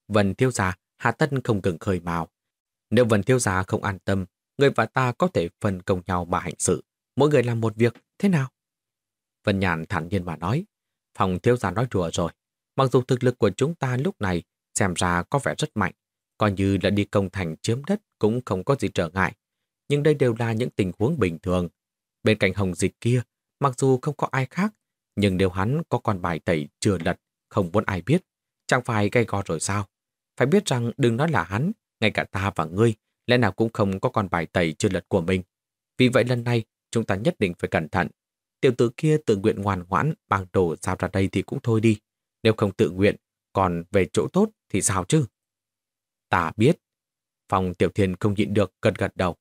Vân Thiếu Gia, Hạ Tân không cần khơi mào. Nếu Vân Thiếu Gia không an tâm, người và ta có thể phân công nhau mà hành sự. Mỗi người làm một việc, thế nào? Vân Nhàn thản nhiên mà nói. Phòng Thiếu Gia nói đùa rồi. Mặc dù thực lực của chúng ta lúc này xem ra có vẻ rất mạnh, coi như là đi công thành chiếm đất cũng không có gì trở ngại. Nhưng đây đều là những tình huống bình thường. Bên cạnh hồng dịch kia, mặc dù không có ai khác, nhưng nếu hắn có con bài tẩy chưa lật, không muốn ai biết, chẳng phải gây go rồi sao? Phải biết rằng đừng nói là hắn, ngay cả ta và ngươi, lẽ nào cũng không có con bài tẩy chưa lật của mình. Vì vậy lần này, chúng ta nhất định phải cẩn thận. Tiểu tử kia tự nguyện ngoan ngoãn, bằng đồ giao ra đây thì cũng thôi đi. Nếu không tự nguyện, còn về chỗ tốt thì sao chứ? Ta biết. Phòng tiểu thiên không nhịn được gật gật đầu.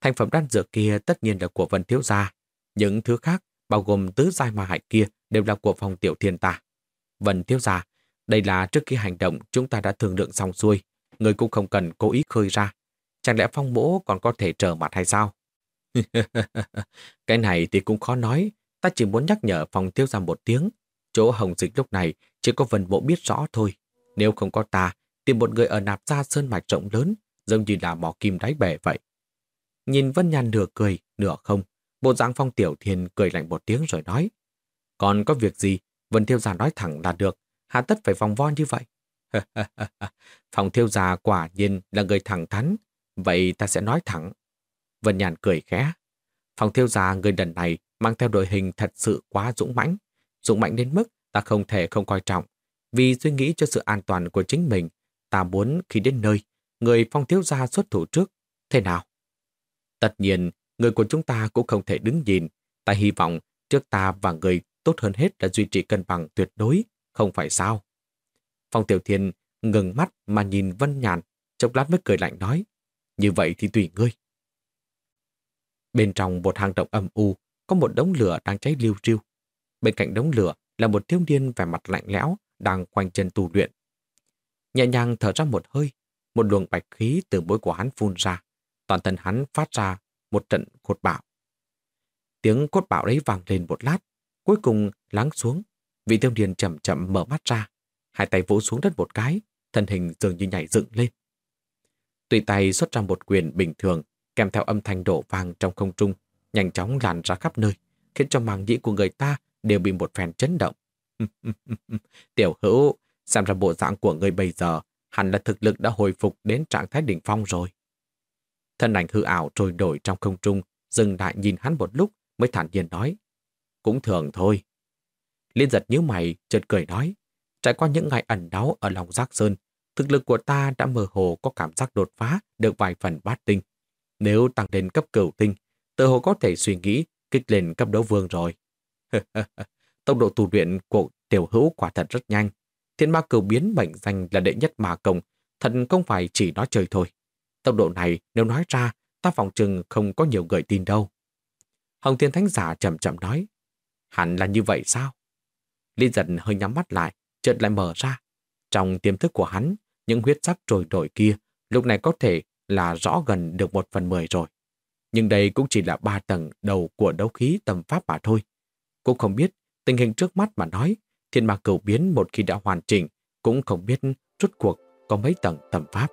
Thành phẩm đan dược kia tất nhiên là của Vân Thiếu Gia. Những thứ khác, bao gồm tứ giai ma hại kia, đều là của phòng tiểu thiên ta. Vân Thiếu Gia, đây là trước khi hành động chúng ta đã thương lượng xong xuôi. Người cũng không cần cố ý khơi ra. Chẳng lẽ phong mỗ còn có thể trở mặt hay sao? cái này thì cũng khó nói. Ta chỉ muốn nhắc nhở phòng tiêu ra một tiếng. Chỗ hồng dịch lúc này chỉ có vần bộ biết rõ thôi. Nếu không có ta, tìm một người ở nạp ra sơn mạch rộng lớn, giống như là mỏ kim đáy bể vậy. Nhìn Vân Nhàn nửa cười, nửa không. Bộ dạng phong tiểu thiền cười lạnh một tiếng rồi nói. Còn có việc gì, Vân Thiêu Gia nói thẳng là được. Hà tất phải vòng vo như vậy. Phòng Thiêu Gia quả nhiên là người thẳng thắn. Vậy ta sẽ nói thẳng. Vân Nhàn cười khẽ. Phòng Thiêu Gia người lần này mang theo đội hình thật sự quá dũng mãnh. Dũng mãnh đến mức ta không thể không coi trọng. Vì suy nghĩ cho sự an toàn của chính mình, ta muốn khi đến nơi, người phong thiếu gia xuất thủ trước. Thế nào? Tất nhiên, người của chúng ta cũng không thể đứng nhìn. Ta hy vọng trước ta và người tốt hơn hết là duy trì cân bằng tuyệt đối, không phải sao. Phong Tiểu Thiên ngừng mắt mà nhìn Vân Nhàn, chốc lát mới cười lạnh nói, như vậy thì tùy ngươi. Bên trong một hang động âm u, có một đống lửa đang cháy liêu riêu. Bên cạnh đống lửa là một thiếu niên vẻ mặt lạnh lẽo đang quanh chân tu luyện. Nhẹ nhàng thở ra một hơi, một luồng bạch khí từ mũi của hắn phun ra. Toàn thân hắn phát ra một trận cột bạo. Tiếng cốt bạo đấy vang lên một lát, cuối cùng lắng xuống. Vị tiêu điền chậm chậm mở mắt ra, hai tay vỗ xuống đất một cái, thân hình dường như nhảy dựng lên. Tùy tay xuất ra một quyền bình thường, kèm theo âm thanh đổ vang trong không trung, nhanh chóng lan ra khắp nơi, khiến cho màng nhĩ của người ta đều bị một phen chấn động. Tiểu hữu, xem ra bộ dạng của người bây giờ hẳn là thực lực đã hồi phục đến trạng thái đỉnh phong rồi. Thân ảnh hư ảo trôi đổi trong không trung, dừng lại nhìn hắn một lúc mới thản nhiên nói. Cũng thường thôi. Liên giật nhíu mày, chợt cười nói. Trải qua những ngày ẩn đáo ở lòng giác sơn, thực lực của ta đã mơ hồ có cảm giác đột phá được vài phần bát tinh. Nếu tăng đến cấp cửu tinh, tự hồ có thể suy nghĩ kích lên cấp đấu vương rồi. Tốc độ tu luyện của tiểu hữu quả thật rất nhanh. Thiên ma cửu biến mệnh danh là đệ nhất mà công, thật không phải chỉ nói chơi thôi. Tốc độ này nếu nói ra, ta phòng chừng không có nhiều người tin đâu. Hồng Thiên Thánh Giả chậm chậm nói, hẳn là như vậy sao? Lý giật hơi nhắm mắt lại, chợt lại mở ra. Trong tiềm thức của hắn, những huyết sắc trồi đổi kia lúc này có thể là rõ gần được một phần mười rồi. Nhưng đây cũng chỉ là ba tầng đầu của đấu khí tầm pháp mà thôi. Cũng không biết tình hình trước mắt mà nói, thiên ma cầu biến một khi đã hoàn chỉnh, cũng không biết rốt cuộc có mấy tầng tầm pháp.